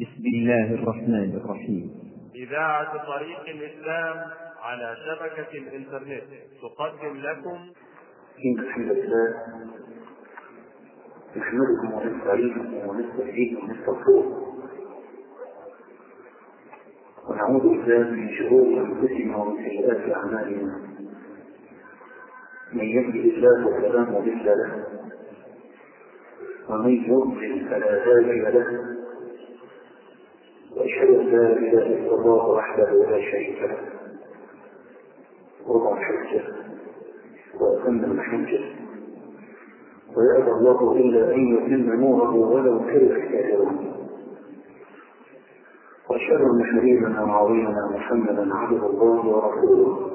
بسم الله الرحمن الرحيم. إذاعة طريق الإسلام على شبكة الإنترنت تقدم لكم. إن الحمد لله نحمده ونستعينه ونستهديه ونستغفره. ونعوذ بالله من شرور أنفسنا ومن سيئات أعمالنا. من يهده الله فلا مضل له. ومن يضلل فلا هادي له. وأشهد أن لا إله إلا الله وحده لا شريك له. وضع الحجه واتم المحجه ويأبى الله إلا أن يتم نوره ولو كره الكافرون وأشهد أن حبيبنا وعظيمنا محمدا عبد الله ورسوله.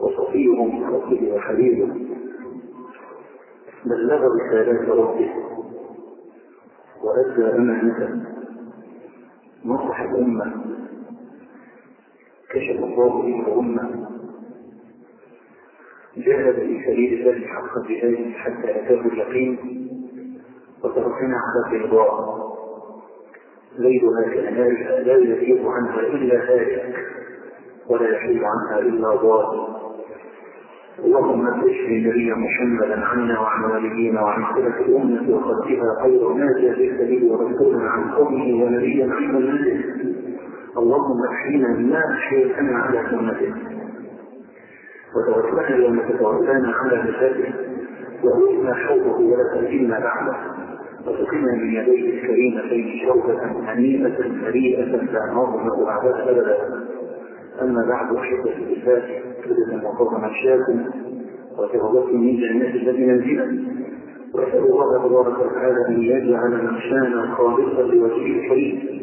وصفيه من خلقه وحبيبه. بلغ رسالات ربه. وأدى أمانته. نصح الأمة. كشف الله به الأمة. جاهد في سبيل الله حق جهاده حتى أتاه اليقين وتركنا على بيضاء. ليلها كنهارها لا يزيد عنها إلا هالك ولا يحيد عنها إلا ضال اللهم اشف نبيا محمدا عنا وعن والدينا وعن خلف الامه وخلقها خير ما جاء به ورسولا عن قومه ونبيا عن منزله اللهم احينا ما احييتنا على سنته. وتوفنا يوم تتوفانا على مثاله وأولنا حوضه ولا تأتينا بعده. وسقنا من يديه الكريمتين شوكة هنيئة مريئة لا نظمأ بعدها أبدا. أما بعد أحبة الإسلام كلمة وقوم مشاكم وتوبة من جنات التي منزلا وأسأل الله تبارك وتعالى أن يجعل مخشانا خالصا لوجهه الكريم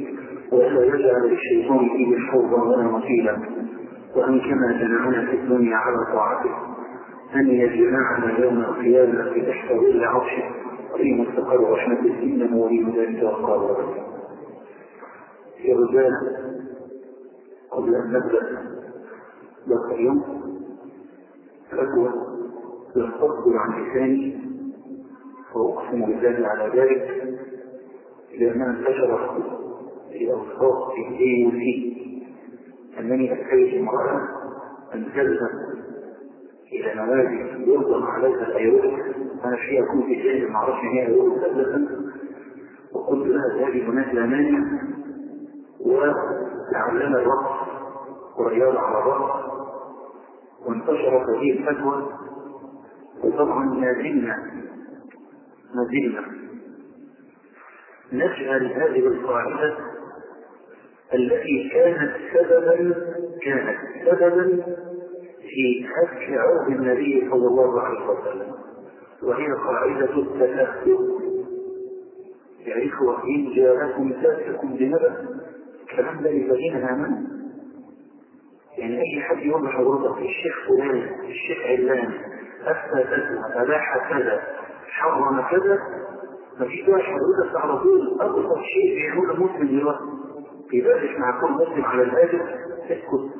وألا يجعل للشيطان فيه حوضا ولا مصيلا وأن كما جمعنا في الدنيا على طاعته أن يجمعنا يوم القيامة تحت ظل عرشه في مستقر رحمته إنه ولي ذلك والقادر يا رجال قبل أن نبدأ ذاك اليوم فتوى ينفضل عن لساني وأقسم بالله على ذلك لأنها انتشرت في أوساط في A وسي أنني أتيت امرأة أن تذهب إلى نوادي يرضى عليها الأيروبك أنا فيها كنت جاهل ما أعرفش إن هي أيروبك أبدا. وقلت لها هذه هناك لا مانع. وتعلم الرقص ورياضة على الرقص وانتشرت هذه الفتوى وطبعا ما زلنا ما زلنا نجعل هذه القاعدة التي كانت سببا كانت سببا في هتك عرض النبي صلى الله عليه وسلم وهي قاعدة التفاهم يا إخوة إن جاءكم فاسق بنبأ الكلام ده للذين آمنوا يعني أي حد يقول لحضرتك الشيخ فلان الشيخ علان أفتى كذا أباح كذا حرم كذا ما فيش بقى حضرتك على طول أبسط شيء بيعمله مسلم دلوقتي. يبادش مع كل مسلم على الهاجر اسكت.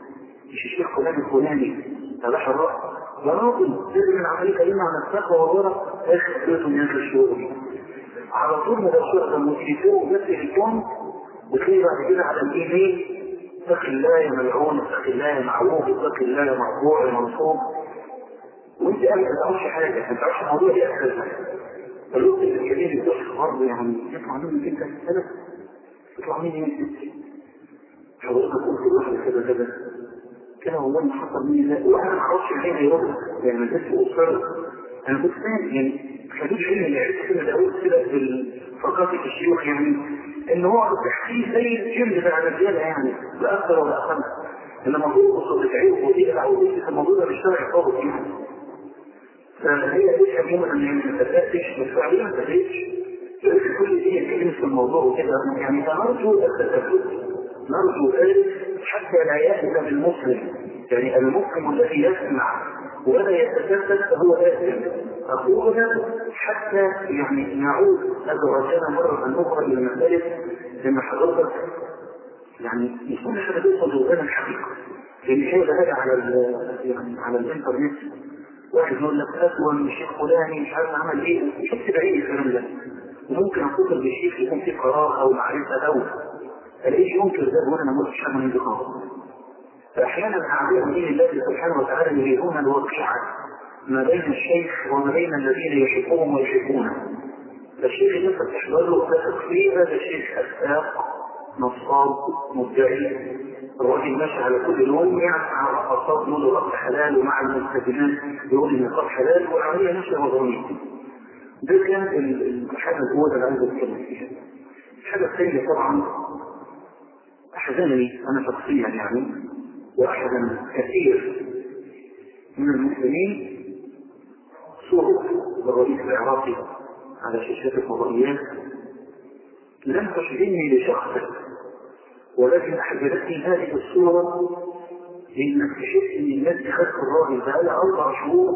مش الشيخ فلان الفلاني أباح الرأس. يا راجل سر من عملية كلمة عن التقوى والورع إيش خطيته من الشغل. على طول مباشرة لما تشوفوه بس الكون وتلاقي بعد كده على الإيميل اتق الله ملعون اتق الله معروف اتق الله مرفوع منصوب وانت قاعد ما تعرفش حاجة ما تعرفش الموضوع إيه أساسا. فالوقت الكبير يخش برضه يعني يطلع منك انت سنه يطلع مني من ست حضرتك قلت لواحد كذا كده والله ما حصل مني لا وأنا ما أعرفش الحين هيرد يعني ما اصر أنا كنت فاهم يعني خليل علم اللي عرفت كده كده ثقافه الشيوخ يعني إن هو التحقيق زي الجلد بتاع الرجاله يعني لا أكثر ولا أقل. إنما ترقص وتتعب وتقلع وتقلع الموضوع ده بيشتغل خالص يعني. فهي ليش عموما ان ما تفتش بس بعدين ما تفتش كل دي يتكلم في الموضوع وكده. يعني فنرجو التثبت نرجو ذلك حتى لا يأذن بالمسلم. يعني المسلم الذي يسمع ولا يتثبت فهو آثم أقولها حتى يعني نعود أدرجنا مرة أخرى إلى مسألة لما حضرتك يعني يكون إحنا بنوصل لغاية الحقيقة لأن شيء هذا على يعني على الإنترنت. واحد يقول لك أسوأ من الشيخ فلاني مش عارف عمل إيه. مش بعيد الكلام ده. وممكن اتصل بالشيخ يكون في قرار أو معرفة أو. الاقيه ينكر ده؟ وأنا ما قلتش حاجة من خالص. فأحيانا اعداء دين الله سبحانه وتعالى يريدون الواقعة ما بين الشيخ وما بين الذين يحبهم ويحبونه فالشيخ اللي انت بتحضر له ده تقريبا ده شيخ اساق نصاب مدعي الراجل ماشي على كل يوم يعني مع الرقصات يقول رقص حلال ومع الملتزمات يقول النقاب حلال والعملية ماشيه مضامين ده كان الحاجة الاولى اللي عايز أتكلم فيها. الحاجة الثانية طبعا احزنني أنا شخصيا يعني. واحزن كثير من المسلمين صورة الرئيس العراقي على شاشات الفضائيات لم تشغلني لشخصك ولكن احجبتني هذه الصورة لانك تحس ان الناس خدت الراجل بقى لها أربع شهور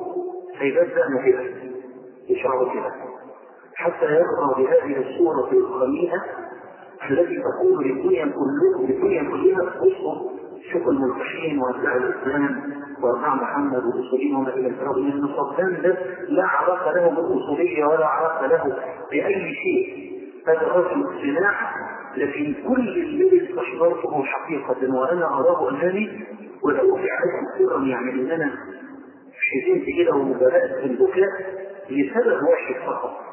دقنا كده يشعروا كده حتى يرضى بهذه الصورة الخميئة التي تقول للدنيا كلها للدنيا كلها بصوا شوفوا الملتحين واتباع الإسلام واتباع محمد وما إلى ذلك لأن صدام ده لا علاقه له بالاصوليه ولا علاقه له بأي شيء. هذا رجل اقتناع لكن كل الذي استحضرته حقيقة وأنا أراه أنني ولو في عدد صورا يعني ان أنا حزنت كده وبدات بالبكاء لسبب واحد فقط.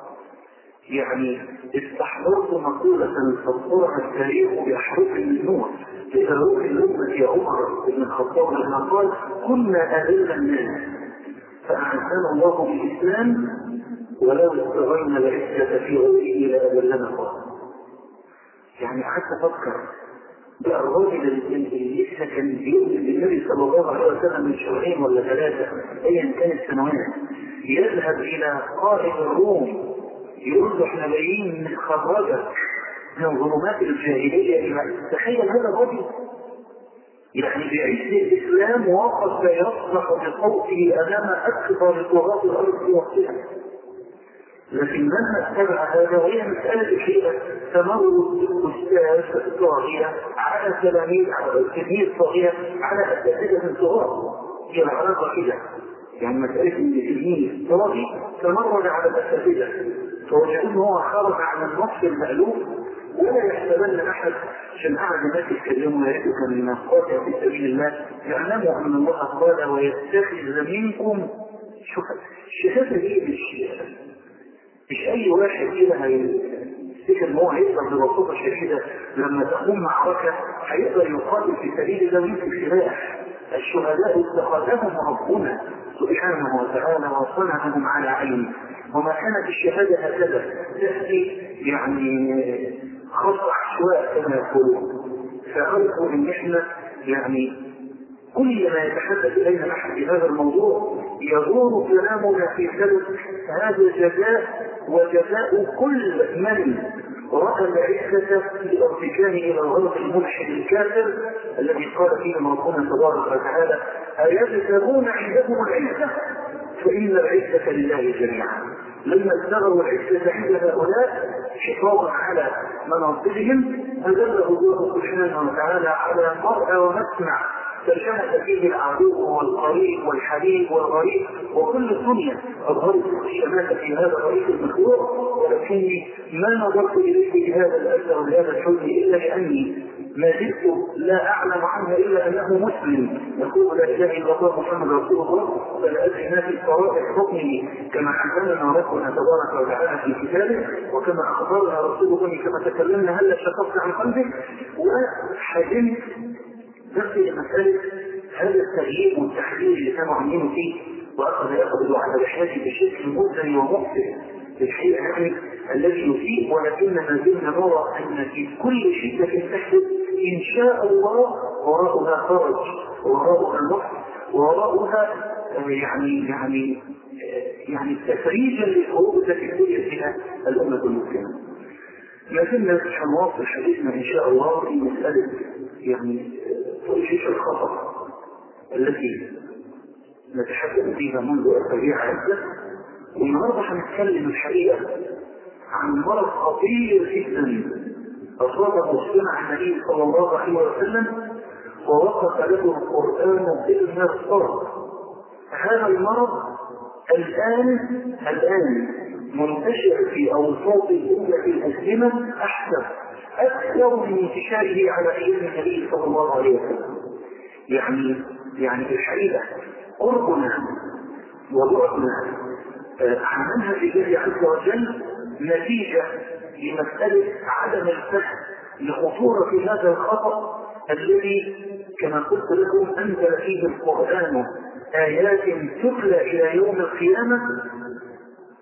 يعني استحضرت مقولة صدرها التاريخ بأحرف من نور لتروح الأمة يا عمر بن الخطاب لما قال كنا أذل الناس فأعزنا الله بالإسلام ولو استغينا العزة في غيره لأذلنا الله يعني قعدت أفكر بقى الراجل اللي لسه كان بيؤمن بالنبي صلى الله عليه وسلم من شهرين ولا ثلاثة أيا كانت سنوات يذهب إلى قائد الروم. يقول له إحنا جايين نخرجك من ظلمات الجاهلية إلى تخيل هذا الرجل. يعني بعز الإسلام وقف يصرخ بصوته أمام أكبر طغاة الأرض في وقتها لكن لما اتبع هذا وهي مسألة حيلة تمرد أستاذ طاغية على تلاميذ على تلميذ طاغية على أساتذة صغار هي العلاقة كده. يعني مسألة إن تلميذ طاغي تمرد على الأساتذة فوجدوه هو خرج عن النص المألوف ولا يحسبن أحد قاعد الناس يتكلموا ريتك من قاتل في سبيل الله يعلموا أن الله قال ويتخذ منكم شهداء. الشهادة دي مش مش أي واحد كده هيفتكر إن هو هيقدر ببساطة شديدة لما تقوم معركة هيقدر يقاتل في سبيل الله ويمسك سلاح الشهداء اتخذهم ربنا سبحانه وتعالى وصنعهم على عينه وما كانت الشهادة هكذا تأتي يعني خط عشواء كما يقولون. فأرجو إن إحنا يعني كل ما يتحدث إلينا أحد في هذا الموضوع يدور كلامنا في سبب هذا جزاء وجزاء كل من رأى العزة بالارتكان إلى الغرب الملحد الكافر الذي قال فيهم ربنا تبارك وتعالى أيبتغون عندهم العزة؟ فإن العزة لله جميعا. لما ابتغوا العزة عند هؤلاء حفاظا على مناصبهم أذله الله سبحانه وتعالى على مرء ومسمع. فشهد فيه العدو والقريب والحبيب والغريب وكل الدنيا اظهرت الشماتة في هذا الرئيس المخلوق ولكني ما نظرت إليه بهذا الأثر وبهذا الحزن إلا لأني ما زلت لا أعلم عنه إلا أنه مسلم. يقول لا إله إلا الله محمد رسول الله ما في صوائح حكمه كما علمنا ربنا تبارك وتعالى في كتابه وكما أخبرنا رسول الله كما تكلمنا هل شققت عن قلبه؟ وحزنت نفسي مسألة هذا التغيير والتحليل اللي كانوا عاملينه فيه وأخذ يأخذ على الحياة بشكل مزري ومؤثر الحقيقة يعني الذي يسيء ولكن ما زلنا نرى أن في كل شدة تحدث إن شاء الله وراءها فرج وراءها نصر وراءها يعني يعني يعني تفريجا للحروب التي ابتليت بها الأمة المسلمة. ما زلنا سنواصل حديثنا إن شاء الله في مسألة يعني توشيش الخطر التي نتحدث فيها منذ أسابيع عدة والنهاردة هنتكلم الحقيقة عن مرض خطير جدا. أصابه صنع النبي صلى الله عليه وسلم ووقف له القرآن بالمرصاد هذا المرض الآن الآن منتشر في أوساط الأمة المسلمه أحسن. أكثر من انتشاره على أيام النبي صلى الله عليه وسلم. يعني يعني الحقيقة قربنا وبعدنا عن منهج الله عز وجل نتيجة لمسألة عدم الفهم لخطورة هذا الخطأ الذي كما قلت لكم أنزل فيه القرآن آيات تتلى إلى يوم القيامة.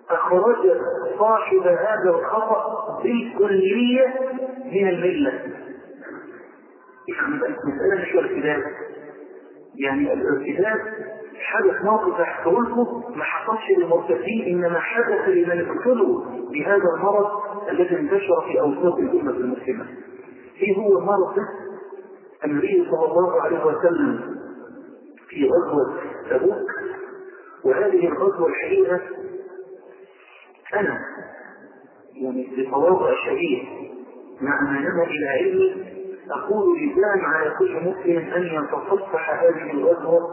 أخرج صاحب هذا الخطأ بالكلية من الملة يعني المساله مش الارتداد يعني الارتداد حدث موقف احكوا لكم ما حصلش للمرتدين إنما حدث لمن ابتلوا بهذا المرض الذي انتشر في أوساط الأمة المسلمة. إيه هو المرض ده؟ النبي صلى الله عليه وسلم في غزوة تبوك وهذه الغزوة الحقيقة أنا يعني بتواضع شديد مع ما نما إلى علمي أقول لزام على كل مسلم أن يتصفح هذه الغزوة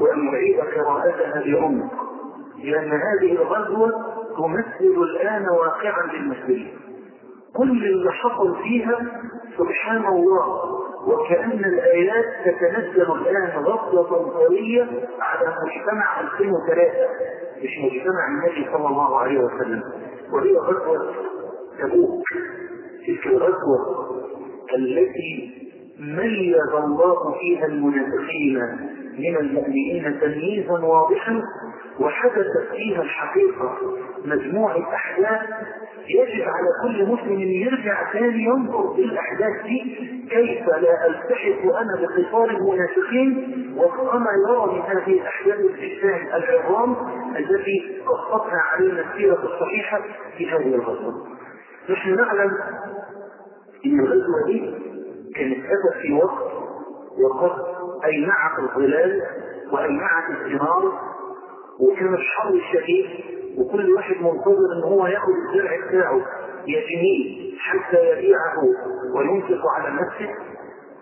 وأن يعيد قراءتها بعمق لأن هذه الغزوة تمثل الآن واقعا للمسلمين. كل اللي حصل فيها سبحان الله وكأن الآيات تتنزل الآن غفلة طويلة على مجتمع 2003 مش مجتمع النبي صلى الله عليه وسلم وهي غزوة تبوك. تلك الغزوة التي ميز الله فيها المنافقين من المؤمنين تمييزا واضحا وحدثت فيها الحقيقة مجموعة أحداث يجب على كل مسلم يرجع ثاني ينظر في الأحداث دي كيف لا ألتحق أنا بخطار المنافقين وكما يرى من هذه الأحداث الإسلام العظام التي قصتها علينا السيرة الصحيحة في هذه الغزوة. نحن نعلم أن الغزوة دي كانت أتت في وقت وقد أينعت الظلال وأينعت الثمار وكان الحر الشديد وكل واحد منتظر إن هو يأخذ الزرع بتاعه يجنيه حتى يبيعه وينفق على نفسه.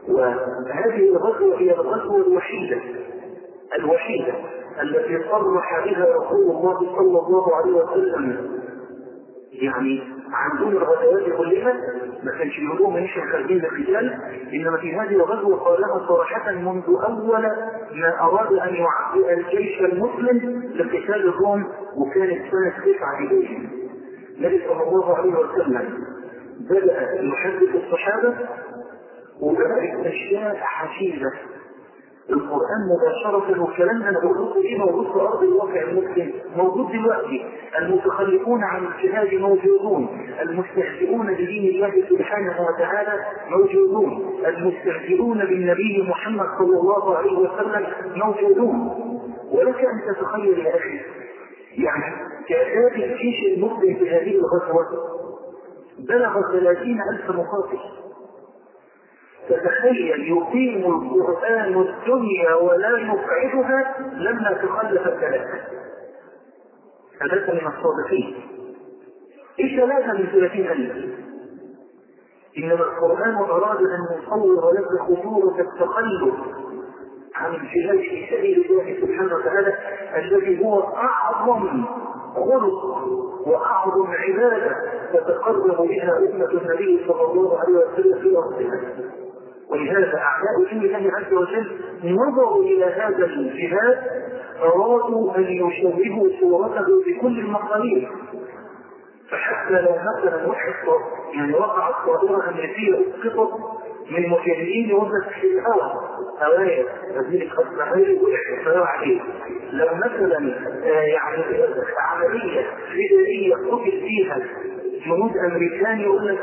وهذه الغزوة هي الغزوة الوحيدة الوحيدة التي صرح بها رسول الله صلى الله عليه وسلم. يعني عن دون الغزوات كلها ما كانش يقولوا مش خارجين للرجال إنما في هذه الغزوة قالها صراحة منذ أول ما أراد أن يعبئ الجيش المسلم لقتال الروم وكانت سنه تسعة هجريه. النبي صلى الله عليه وسلم بدأ يحدث الصحابة وبدات أشياء حشيدة. القرآن مباشرة والكلام بقول لكم إيه موجود في أرض الواقع المسلم. موجود دلوقتي. المتخلفون عن الجهاد موجودون. المستهزئون بدين الله سبحانه وتعالى موجودون. المستهزئون بالنبي محمد صلى الله عليه وسلم موجودون. ولك أن تتخيل يا أخي. يعني تعداد الجيش المسلم في هذه الغزوة بلغ ثلاثين ألف مقاتل. تتخيل يقيم القرآن الدنيا ولا يقعدها لما تخلف الثلاثة ثلاثة من الصادقين إيش ثلاثة من ثلاثين ألف إنما القرآن أراد أن يصور لك خطورة التخلف عن الجهاد في سبيل الله سبحانه وتعالى الذي هو أعظم خلق وأعظم عبادة تتقرب بها أمة النبي صلى الله عليه وسلم في أرضها. ولهذا أعداء دين الله عز وجل نظروا إلى هذا الجهاد أرادوا أن يشوهوا صورته بكل المقاييس فحتى لو مثلا واحد يعني وقعت طائرة أمريكية أسقطت من مجاهدين لك في الهواء هوايا هذه الخصائص وإحساسها عليه. لو مثلا آه يعني عملية فدائية قتل فيها جنود أمريكان يقول لك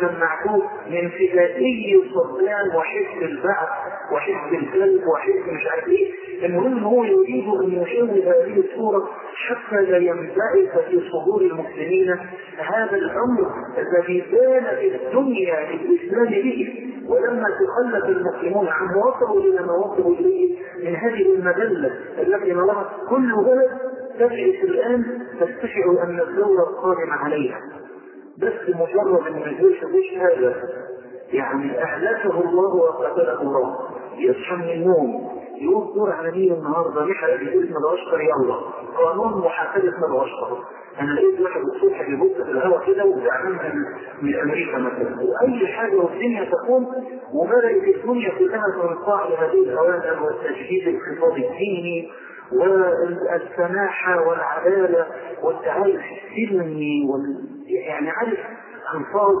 كان معقول من فدائي صدام وحزب البعث وحزب الكلب وحزب مش عارف إيه. المهم هو يريد أن يشوه هذه الصورة حتى لا ينبعث في صدور المسلمين. هذا الأمر الذي بان في الدنيا للإسلام به ولما تخلف المسلمون عنه وصلوا إلى ما وصلوا إليه من هذه المذلة التي نراها كل بلد تجلس الآن تستشعر أن الدولة القادمة عليها. بس مجرد أن الجيش مش هذا يعني اهلكه الله وقتله الله. يصحى من النوم يوم دور عالمية النهارده نحرق باسم الاشقر يلا. قانون محاسبة الاشقر أنا لقيت واحد الصبح بيبص في الهواء كده وزعلان من من أمريكا مثلا. وأي حاجة والدنيا تقوم وبدات الدنيا كلها تنصاع لهذه الأوامر والتجديد الاقتصادي الديني. والسماحة والعداله والتعايش السلمي وال... يعني عارف الفاظ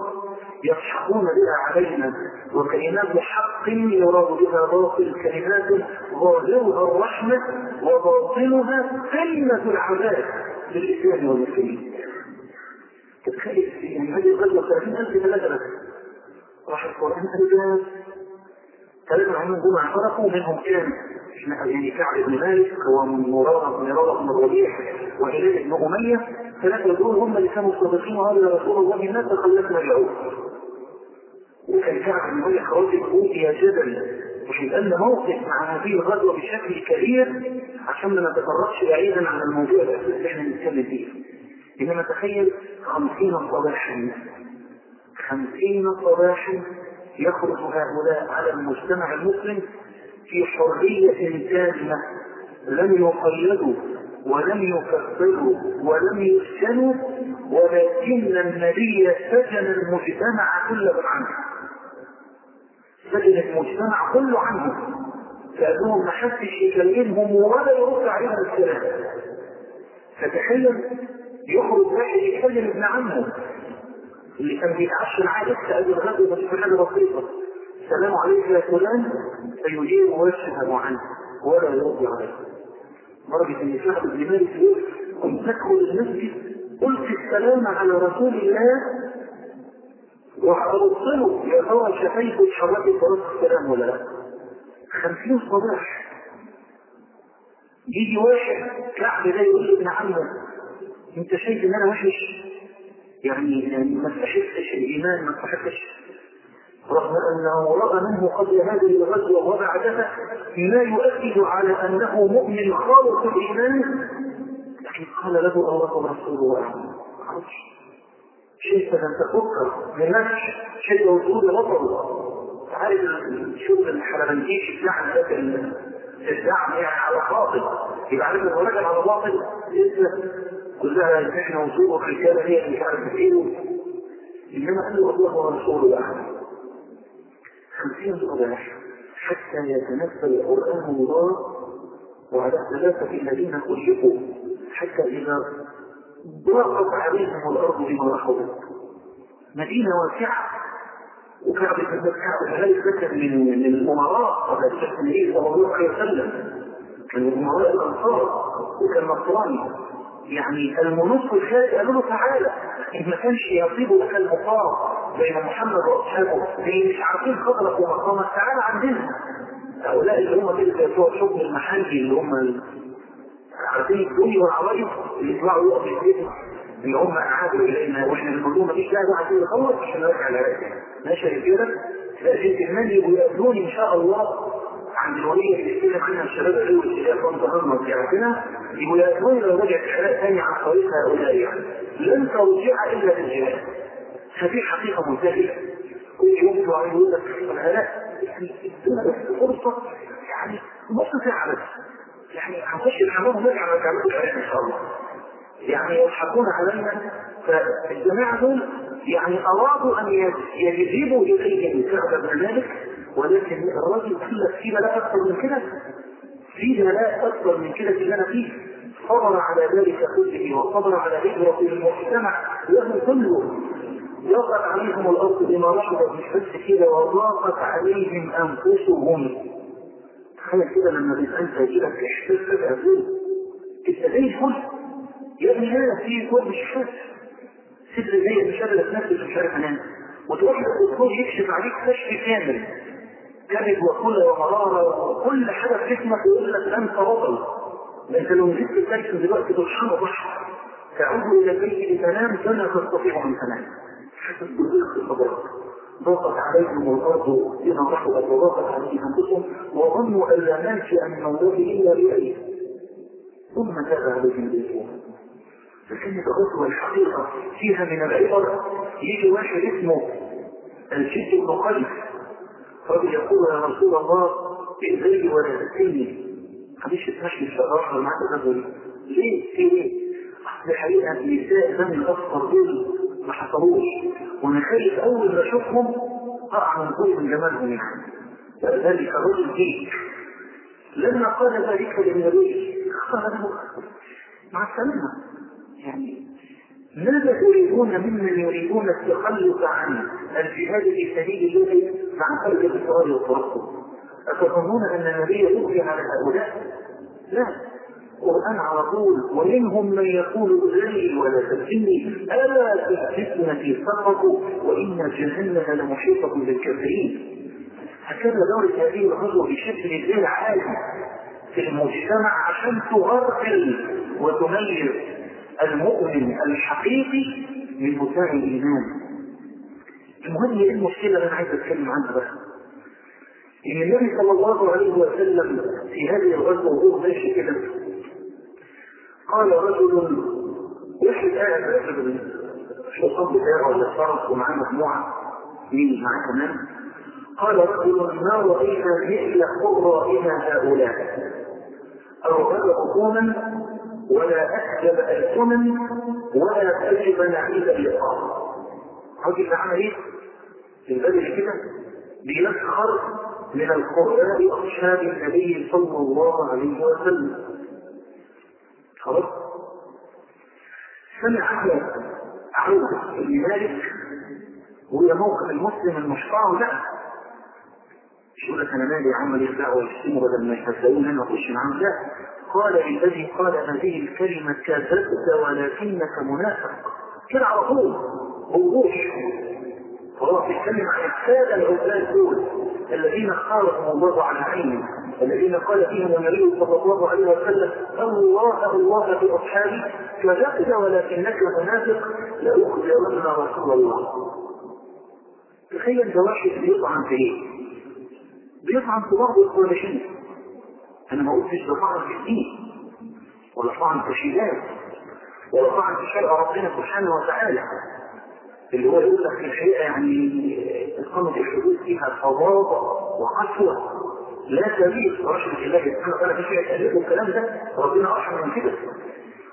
يضحكون بها علينا وكلمات حق يراد بها باطل كلمات ظاهرها الرحمة وباطنها كلمة العذاب للإسلام والمسلمين. تتخيل يعني هذه الغزوة 30000 ثلاثة بس. راح القرآن أجاز ثلاثة عنهم جمعة فرقوا منهم كان يعني كعب بن مالك ومرارة بن رابع بن الربيع وهلال بن أمية. ثلاثة دول هم اللي كانوا صادقين وقالوا يا رسول الله الناس تخلفنا اليهود وكان كعب بن مالك راجل أوتي جدل وكان موقف مع هذه الغزوة بشكل كبير عشان ما نتطرقش بعيدا عن الموضوع اللي إحنا بنتكلم فيه. إنما تخيل خمسين صباحا. خمسين صباحا. يخرج هؤلاء على المجتمع المسلم في حرية تامة لم يقيدوا ولم يكفروا ولم يسكنوا ولكن النبي سجن المجتمع كله عنه. سجن المجتمع كله عنه. كأنهم ما حدش يكلمهم ولا يرد عليهم السلام فتخيل يخرج واحد يكلم ابن عمه. اللي كان بيتعشى معاه لسه قبل الغد بس حاجة بسيطة. السلام عليك يا فلان. فيجيب ويشهد عنه ولا يرد عليه. درجة إن سعد بن مالك يقول كنت تدخل المسجد قلت السلام على رسول الله. وابص له يا ترى شفايفه اتحركت فرد السلام ولا لا؟ خمسين صباح. يجي واحد كعب ده يقول لابن عمه أنت شايف إن أنا وحش؟ يعني ما استحقش الإيمان ما استحقش رغم أنه راى منه قبل هذه الغزوة وبعدها ما يؤكد على أنه مؤمن خالص الإيمان لكن قال له الله ورسوله اعلم شيء لم تفكر. لنفس شيء وجود بطل عارف شوف الحلبنجيش بتاع ذاك الدعم يعني على باطل. يبقى عارف انه راجل على باطل. لسه كلها إحنا وصول الرجاله هي اللي كانت بتقول إنما قال له الله ورسوله اعلم خمسين صباح حتى يتنزل القرآن الله وعلى ثلاثة الذين خلقوا. حتى إذا ضاقت عليهم الأرض بما رحبت مدينة واسعة. وكعب بن كعب ذلك ذكر من من الأمراء؟ قبل النبي صلى الله عليه وسلم. من امراء الأنصار. وكان نصراني يعني الملوك الخارج قالوا له تعالى. إن ما كانش يصيب لك المقام بين محمد وأصحابه. مش عارفين قدرك ومقامك تعالى عندنا. هؤلاء اللي هم كده بتوع الحكم المحلي اللي هم عارفين الدنيا والعوايد اللي يطلعوا يقفوا يثبتوا إن هم أعادوا إلينا وإحنا لهم مفيش داعي عايزين نخلص عشان نرجع لرجع ماشي كده لازم كمان يبقوا يقابلوني إن شاء الله عند الولية اللي بيتكلم عنها الشباب اللي هي كنت هرمز يعني يقول يا لو رجعت الحلال ثاني عن طريق هؤلاء. يعني لن ترجع إلا بالجهاد ففي حقيقة منتهية. كل يوم تقعد يقول لك الهلاء يعني فرصة يعني نص ساعة بس. يعني هنخش الحمام ونرجع نرجع لكم إن شاء الله. يعني يضحكون علينا فالجماعة دول يعني أرادوا أن يجذبوا إليهم كعب بن مالك ولكن الراجل قال لك في بلاء أكثر من كده في بلاء أكثر من كده اللي أنا فيه صبر على ذلك كله وصبر على هجرة المجتمع له كله. ضاقت عليهم الأرض بما رحبت مش بس كده وضاقت عليهم أنفسهم. تخيل كده لما بيبقى انت يجيلك احساس كده إنت زي الفل. ابني هنا في كل مش حاسس صدر زي مش قادر أتنفس مش عارف انام وتروح للدكتور يكشف عليك كشف كامل. كبد وكلى ومرارة وكل حاجة في جسمك يقول لك أنت بطل. أنت لو نزلت الكيس دلوقتي ترحمه بحر تعود إلى البيت لتنام كما تستطيع أن تنام. حسب ضاقت عليهم الأرض بما رحبت وضاقت عليهم أنفسهم وظنوا أن لا ننشئ من الله إلا بأيه ثم تاب عليهم الأسبوع فكانت الغزوة الحقيقة فيها من العبر يجي واحد اسمه الجد بن قيس رجل يقول يا رسول الله إزاي ولا تسني معلش تمشي الشرارة معاك الرجل ليه في إيه؟ الحقيقة نساء بني الأصفر دول ما حصلوش. وأنا خايف أول ما أشوفهم اقع من قوة من جمالهم يعني. فلذلك الرجل ديك لما قال ذلك للنبي قال مع السلامة. يعني ماذا تريدون ممن يريدون التخلص عن الجهاد في سبيل الله مع قلب الاصرار والترقب أتظنون أن النبي يؤذي على هؤلاء؟ لا. القرآن على طول ومنهم من يقول ذلي ولا تبتني ألا تحدثنا سقطوا وإن جهنم لمحيطة بالكافرين. هكذا دورة هذه الغزوة بشكل غير عادي. في المجتمع عشان تغرقل وتميز. المؤمن الحقيقي من متاع الإيمان. المهم إيه المشكلة اللي أنا عايز أتكلم عنها بقى؟ إن النبي صلى الله عليه وسلم في هذه الغزوة وهو ماشي كده قال رجل واحد قاعد راكب الشيطان بتاعه ولا الفرس ومعاه مجموعة مين معاه كمان؟ قال رجل ما رأينا مثل قرائنا هؤلاء؟ أرغب بطونا ولا أكذب ألسنا ولا كذب نعيد اللقاء الراجل ده عمل؟ في البدل كده بيسخر من القرآن أصحاب النبي صلى الله عليه وسلم. خلاص؟ سمع أحمد عوف بن مالك وهي موقف المسلم المشفع لا مش يقول لك أنا مالي عمل يخدعه ويشتمه بدل ما يهزئون هنا واخش معاهم لا قال للذي قال هذه الكلمة كذبت ولكنك منافق. كده على طول. وضوح خلاص يتكلم عن السادة العباد دول الذين اختارهم الله على عينه. الذين قال فيهم النبي صلى الله عليه وسلم الله الله في أصحابي كذبت ولكنك منافق لأخبرن رسول الله. تخيل ده واحد بيطعن في إيه؟ بيطعن في بعض الخوارشين أنا ما قلتش ده طعن في الدين ولا طعن في الشباب ولا طعن في شرع ربنا سبحانه وتعالى. اللي هو يقول لك الحقيقة يعني اقامه الحدود فيها فظاظه وقسوة. لا تليق برشد الله سبحانه وتعالى في شيء تليق والكلام ده ربنا ارحم من كده.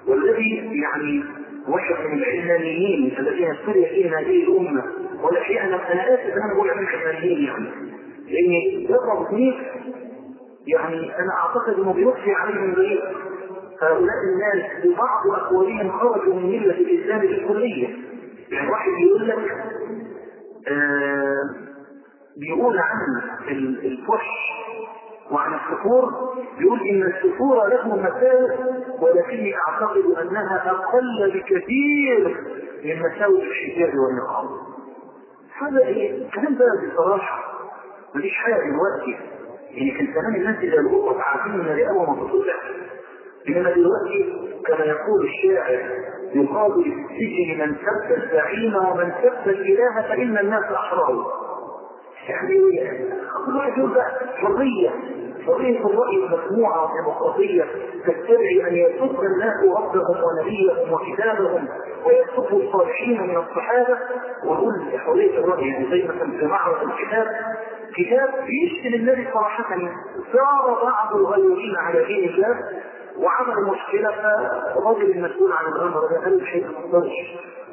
والذي يعني واحد من العلمانيين الذين ابتلي فيهم هذه الأمة والحقيقة أنا أنا اسف أنا بقول عن العلمانيين يعني. لأن يضرب اثنين يعني أنا أعتقد إنه بيخفي عليهم بعيد هؤلاء الناس ببعض أقوالهم خرجوا من ملة الإسلام بالكليه يعني واحد يقول لك آه بيقول عن الفحش وعن السفور يقول إن السفور له مساوئ ولكني أعتقد أنها أقل بكثير من مساوئ الحجاب والنقاب. هذا إيه؟ الكلام ده بصراحة مفيش حاجة دلوقتي يعني كان زمان الناس إذا القطط عارفين ان ما تطلع إنما دلوقتي كما يقول الشاعر يقابل في السجن من سب الزعيم ومن سب الإله فإن الناس أحرار. يعني كل واحد يقول بقى حرية. حريه الرأي المسموعه والديمقراطيه تستدعي أن يسب الناس ربهم ونبيهم وكتابهم ويسبوا الصالحين من الصحابة. ويقول حريه الرأي يعني زي مثلا في معرض الكتاب. كتاب بيشتم النبي صراحة صار بعض الغيورين على دين الله وعمل مشكلة فالراجل المسؤول عن الأمر ده قال شيء ما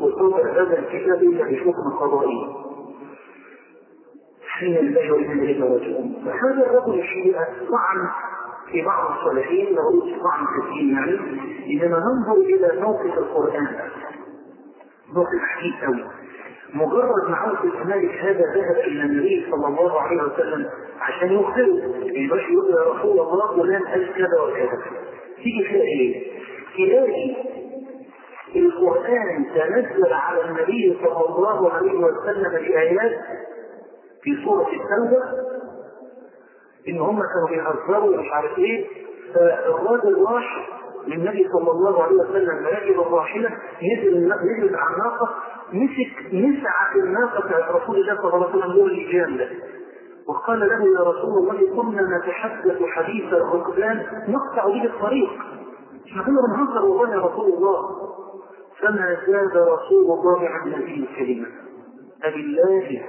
وصدر هذا الكتاب إلا بحكم قضائي حين وإنا إليه راجعون فهذا الرجل الشيعة طعن في بعض الصالحين له طعن كثير يعني إنما ننظر إلى موقف القرآن موقف عجيب قوي مجرد ما عوف مالك هذا ذهب إلى النبي صلى الله عليه وسلم عشان يخبره. يبقى يقول يا رسول الله فلان قال كذا وكذا. تيجي فيها إيه؟ تلاقي القرآن تنزل على النبي صلى الله عليه وسلم بآيات في سورة التوبة إن هم كانوا بيهزروا ومش عارف إيه فالراجل راح للنبي صلى الله عليه وسلم راكب الراحلة نزل نزل على الناقة مسك مسعة الناقة بتاعت رسول الله صلى الله عليه وسلم هو اللجام ده وقال له يا رسول الله كنا نتحدث حديث الركبان نقطع به الطريق. إحنا كنا بنهزر والله يا رسول الله. فما زاد رسول الله عن هذه الكلمة أبالله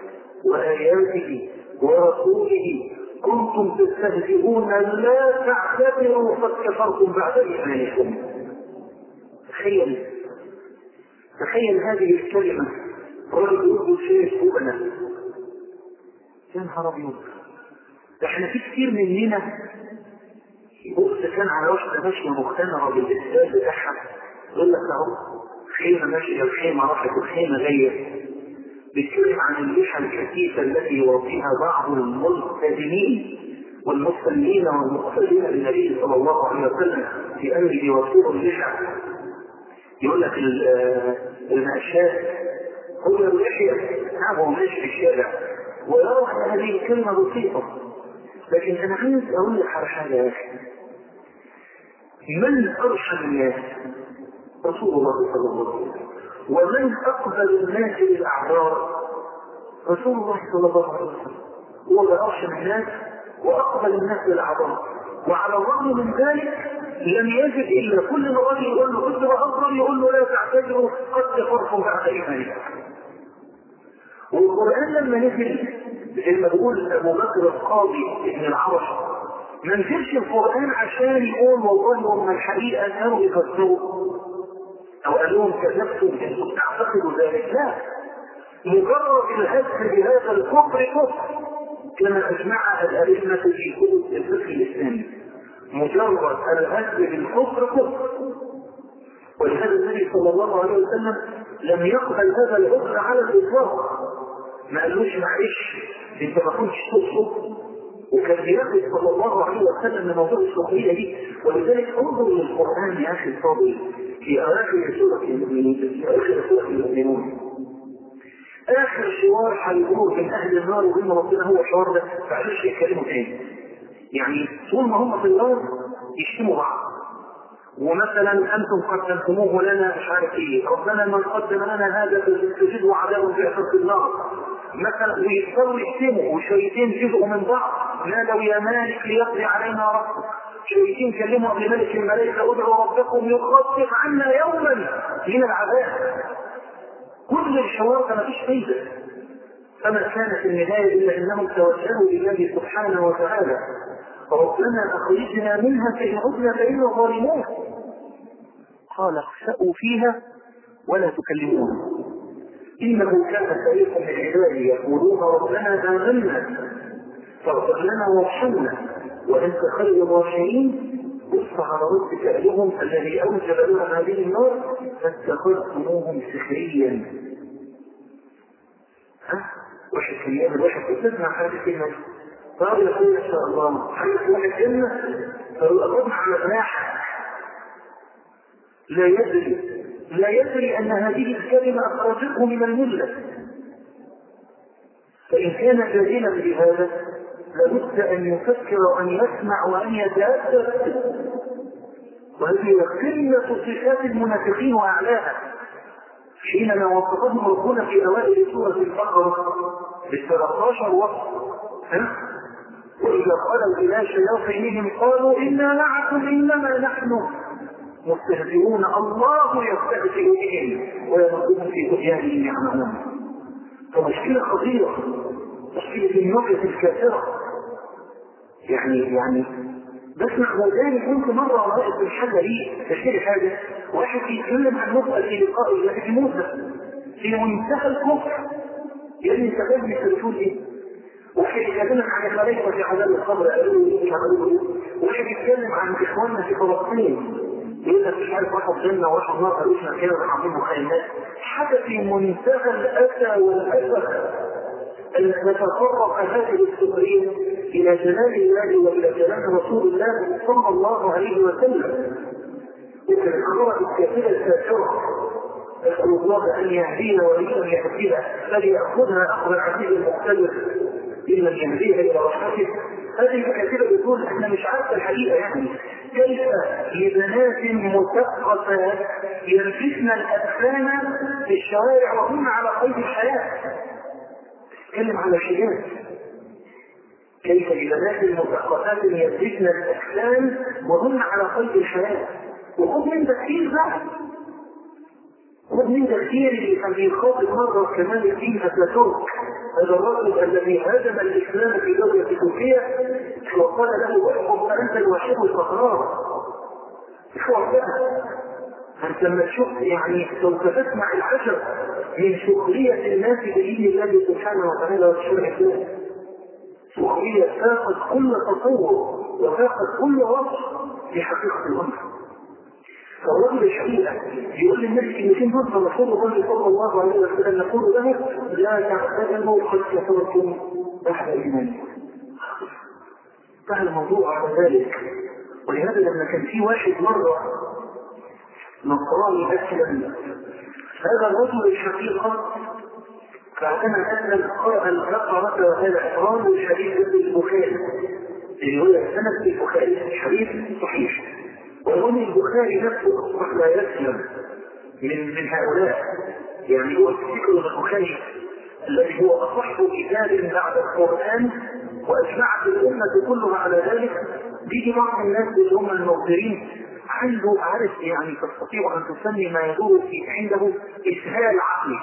وآياته ورسوله كنتم تستهزئون لا تعتبروا قد كفرتم بعد إيمانكم. تخيل تخيل هذه الكلمة. رجل شيء يسوءنا يا نهار أبيض. ده إحنا في كتير مننا. بص كان على واحدة ماشيه مقتنعه بالاسلام بتاعها يقول لك أهو خيمة ماشية الخيمه راحت الخيمه جاية بيتكلم عن اللحى الكثيفه التي يوصيها بعض الملتزمين والمسلمين والمقتدين للنبي صلى الله عليه وسلم في أمره يوصيه اللحى يقول لك المأشاة هو اللحية نعم هو ماشي في الشارع ويرى أن هذه الكلمة بسيطة. لكن أنا عايز أقول لك على حاجة يا أخي. من ارحم الناس؟ رسول الله صلى الله عليه وسلم. ومن أقبل الناس للاعذار رسول الله صلى الله عليه وسلم هو اللي الناس وأقبل الناس للاعذار وعلى الرغم من ذلك لم يجد إلا كل راجل يقول له كنت بأفضل يقول له لا تعتذروا قد كفرتم بعد إيمانكم. والقرآن لما نزل زي ما بيقول أبو بكر القاضي ابن العرش ما نزلش القرآن عشان يقول والله هم الحقيقة كانوا يكفروا أو قال لهم كذبتم أنتم تعتقدوا ذلك. لا. مجرد الهدف بهذا الكفر كفر. كما أجمع الأئمة في كتب الفقه الإسلامي. مجرد الهدف بالكفر كفر. ولهذا النبي صلى الله عليه وسلم لم يقبل هذا العذر على الإطلاق. ما قالوش معلش أنت ما كنتش تقصد. وكان بياخد صلى الله عليه وسلم من موضوع الصحية دي. ولذلك انظر للقرآن يا أخي الفاضل. في أواخر سورة المؤمنين في أواخر سورة المؤمنون. آخر حوار هيقول بين أهل النار وبين ربنا هو الحوار ده معلش يتكلموا تاني. يعني طول ما هم في النار يشتموا بعض. ومثلا أنتم قدمتموه لنا مش عارف إيه. ربنا من قدم لنا هذا فزده عذاب في النار. مثلا ويفضلوا يشتموا وشويتين جزء من بعض. نادوا يا مالك ليقضي علينا ربك. شويتين كلموا قبل ملك الملائكة ادعوا ربكم يخفف عنا يوما من العذاب. كل الحوار ده مفيش فايدة. فما كان في النهايه إلا أنهم توسلوا لله سبحانه وتعالى. ربنا أخرجنا منها فإن عدنا فانا ظالمون. قال اخسأوا فيها ولا تكلمون. إنه كان فريق من عبادي يقولون ربنا آمنا. فاغفر لنا وارحمنا. وانت خير الراحمين بص على رد فعلهم الذي أوجب لهم هذه النار فاتخذتموهم سخريا. ها؟ واحد في أيام الواحد تسمع هذه الكلمة قال يقول إن شاء الله. حيث واحد جنة؟ فالأرض على لا يدري. لا يدري أن هذه الكلمة أخرجته من الملة. فإن كان جاهلا بهذا لابد أن يفكر وأن يسمع وأن يتأثر. وهذه قمة صفات المنافقين وأعلاها. حينما وصفهم ربنا في أوائل سورة البقرة بال 13 وصف وإذا خلوا إلى شياطينهم قالوا إنا معكم إنما نحن مستهزئون. الله يستهزئ بهم ويمدهم في طغيانهم يعملون فمشكلة خطيرة. مشكلة النكت الكافرة يعني يعني بسمع غزالي كنت مرة واقف في الحلة دي تشتري حاجة واحد بيتكلم عن نقطة في لقاء الله في موسى في منتهى الكفر يعني انت فاهم بتقول إيه؟ واحد يتكلم عن الملائكة في عذاب القبر قالوا إيه عملوا إيه؟ واحد يتكلم عن إخواننا في فلسطين يقول لك مش عارف واحد جنة وواحد نار قالوا إحنا كده عاملين مخيمات حاجة في منتهى الأسى والأسف أن تتطرق هذه السخرية إلى جلال الله وإلى جلال رسول الله صلى الله عليه وسلم. مثل القراءة الكافرة الكافرة أسأل الله أن يهدينا وأن يهدينا فليأخذها أخذ العزيز المختلف إلا يهديها إلى رحمته. هذه الكثيرة بتقول إحنا مش عارفة الحقيقة يعني. كيف لبنات مثقفات يلبسن الأدخان في الشوارع وهن على قيد الحياة؟ تتكلم على شيئات كيف لبنات مثقفات يلبسن الأدخان وهن على قيد الحياة. وخذ من تكفير بقى ومن ده كتير اللي كان بيخاطب مرة كمال الدين أفلاطون. هذا الرجل الذي هاجم الإسلام في دولة تركيا وقال له احكم فأنت الوحيد الفقرار شو وقتها أنت لما تشوف يعني سوف تسمع العجب من سخرية الناس بدين الله سبحانه وتعالى والشرع الله سخرية فاقت كل تصور وفاقت كل وصف في حقيقة الأمر فالرجل الحقيقة يقول للنبي كلمتين دول فنقول الرجل صلى الله عليه وسلم نقول له لا تعتذروا قد كفرتم بعد إيمانكم انتهى الموضوع على ذلك. ولهذا لما كان في واحد مرة نصراني أسلم هذا الرجل الحقيقة بعدما أسلم قرأ البقرة وهذا إقرار الحديث البخاري. اللي هو السند في البخاري. الحديث صحيح. ويظن البخاري نفسه أصبح لا يسلم من من هؤلاء. يعني هو الفكر البخاري الذي هو أصح كتاب بعد القرآن وأجمعت الأمة كلها على ذلك. بعض الناس اللي هم الموقرين عنده عارف يعني تستطيع أن تسمي ما يدور في عنده إسهال عقلي؟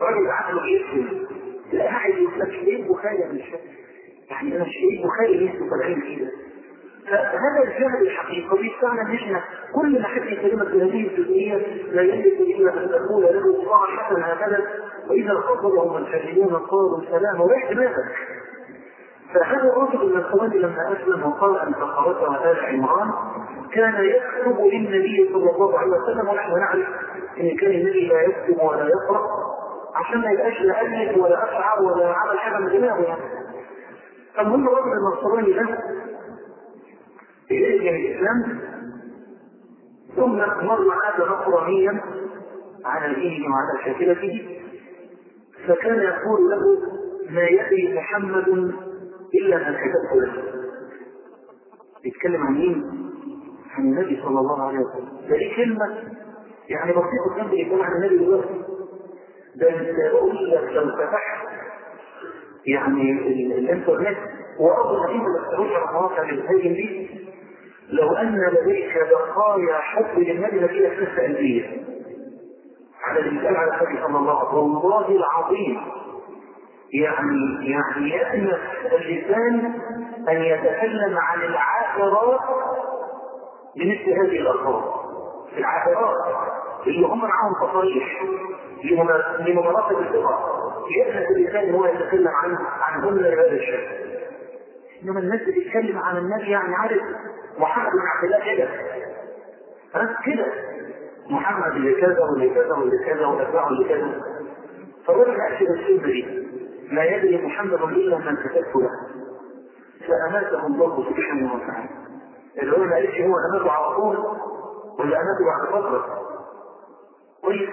راجل عقله يسهل. لا قاعد يقول لك إيه البخاري مش يعني أنا مش إيه البخاري لسه طالعين كده. فهذا الجهل الحقيقي بيدفعنا ان إحنا كل ما حد يكلمك بهذه الجزئيه لا يجب إلا أن تقول له صراحة هكذا وإذا خاطبهم الجاهلون قالوا سلام وريح دماغك فهذا الرجل من الخوارج لما أسلم وقال أن فقرته آل عمران كان يكتب للنبي صلى الله عليه وسلم ونحن نعرف إن كان النبي لا يكتب ولا يقرأ عشان ما يبقاش لا ألف ولا أشعر ولا عمل حاجة من دماغه يعني. فالمهم الرجل النصراني ده إليه الإسلام. ثم مر هذا نصرانيا على دينه وعلى شاكلته. فكان يقول له ما يدري محمد إلا ما كتبت له. يتكلم عن مين؟ عن النبي صلى الله عليه وسلم. ده دي كلمة يعني بسيطة جدا يتكلم عن النبي دلوقتي. ده انت بقول لك لو فتحت يعني الإنترنت قديمة بس على مواقع الهيئة دي لو أن لديك بقايا حب للنبي لكي لك قلبية على الإنسان على النبي صلى الله عليه وسلم والله العظيم. يعني يعني يأنف اللسان أن يتكلم عن العاثرات بمثل هذه الألفاظ العاثرات اللي هم معاهم تصريح لممارسة الثقة يأنف اللسان هو يتكلم عن عنهن بهذا الشكل إنما الناس اللي بتتكلم عن النبي يعني عارف محمد بن عبد الله كده. بس كده. محمد اللي كذا واللي كذا واللي كذا واتباعه اللي كذا. فالراجل اكتب السنة دي. لا يدري محمد إلا من كتبت له. فأماته الله سبحانه وتعالى. اللي هو ما هو اماته على طول ولا اماته بعد فتره كويس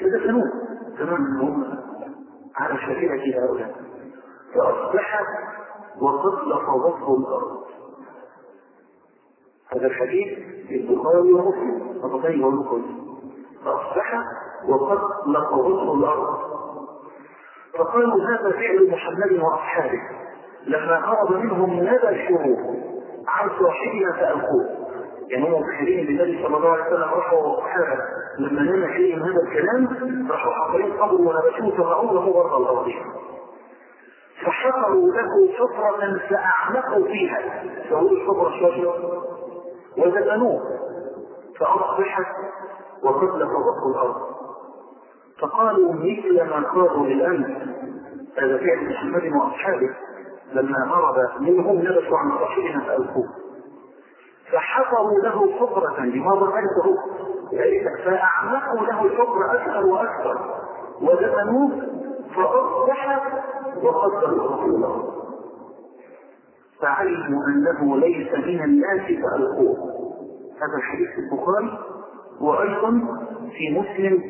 فدفنوه تمام هم على شاكلة هؤلاء. فأصبح وقد لفظته الأرض هذا الحديث في البخاري ومسلم البخاري ومسلم. فأصبح وقد لفظته الأرض فقالوا هذا فعل محمد وأصحابه. لما هرب منهم نبشوا عن صاحبنا فألقوه يعني هم متخيلين بالنبي صلى الله عليه وسلم راحوا لما نام عليهم هذا الكلام راحوا حاطين قبر ونبشوه فمعوه برضه الأرض. فحفروا له حفرة فأعمقوا فيها. فهو الحفرة شجرة ودفنوه فأصبحت وقد لفظته الأرض. فقالوا مثل ما قالوا للأمس هذا فعل محمد وأصحابه. لما هرب منهم نبشوا عن صاحبنا فألقوه. فحفروا له حفرة لماذا ذلك فأعمقوا له الحفرة أكثر وأكثر. ودفنوه فأصبح وقدروا رسول الله. فعلموا أنه ليس من الناس فألقوه. هذا الحديث في البخاري وأيضا في مسلم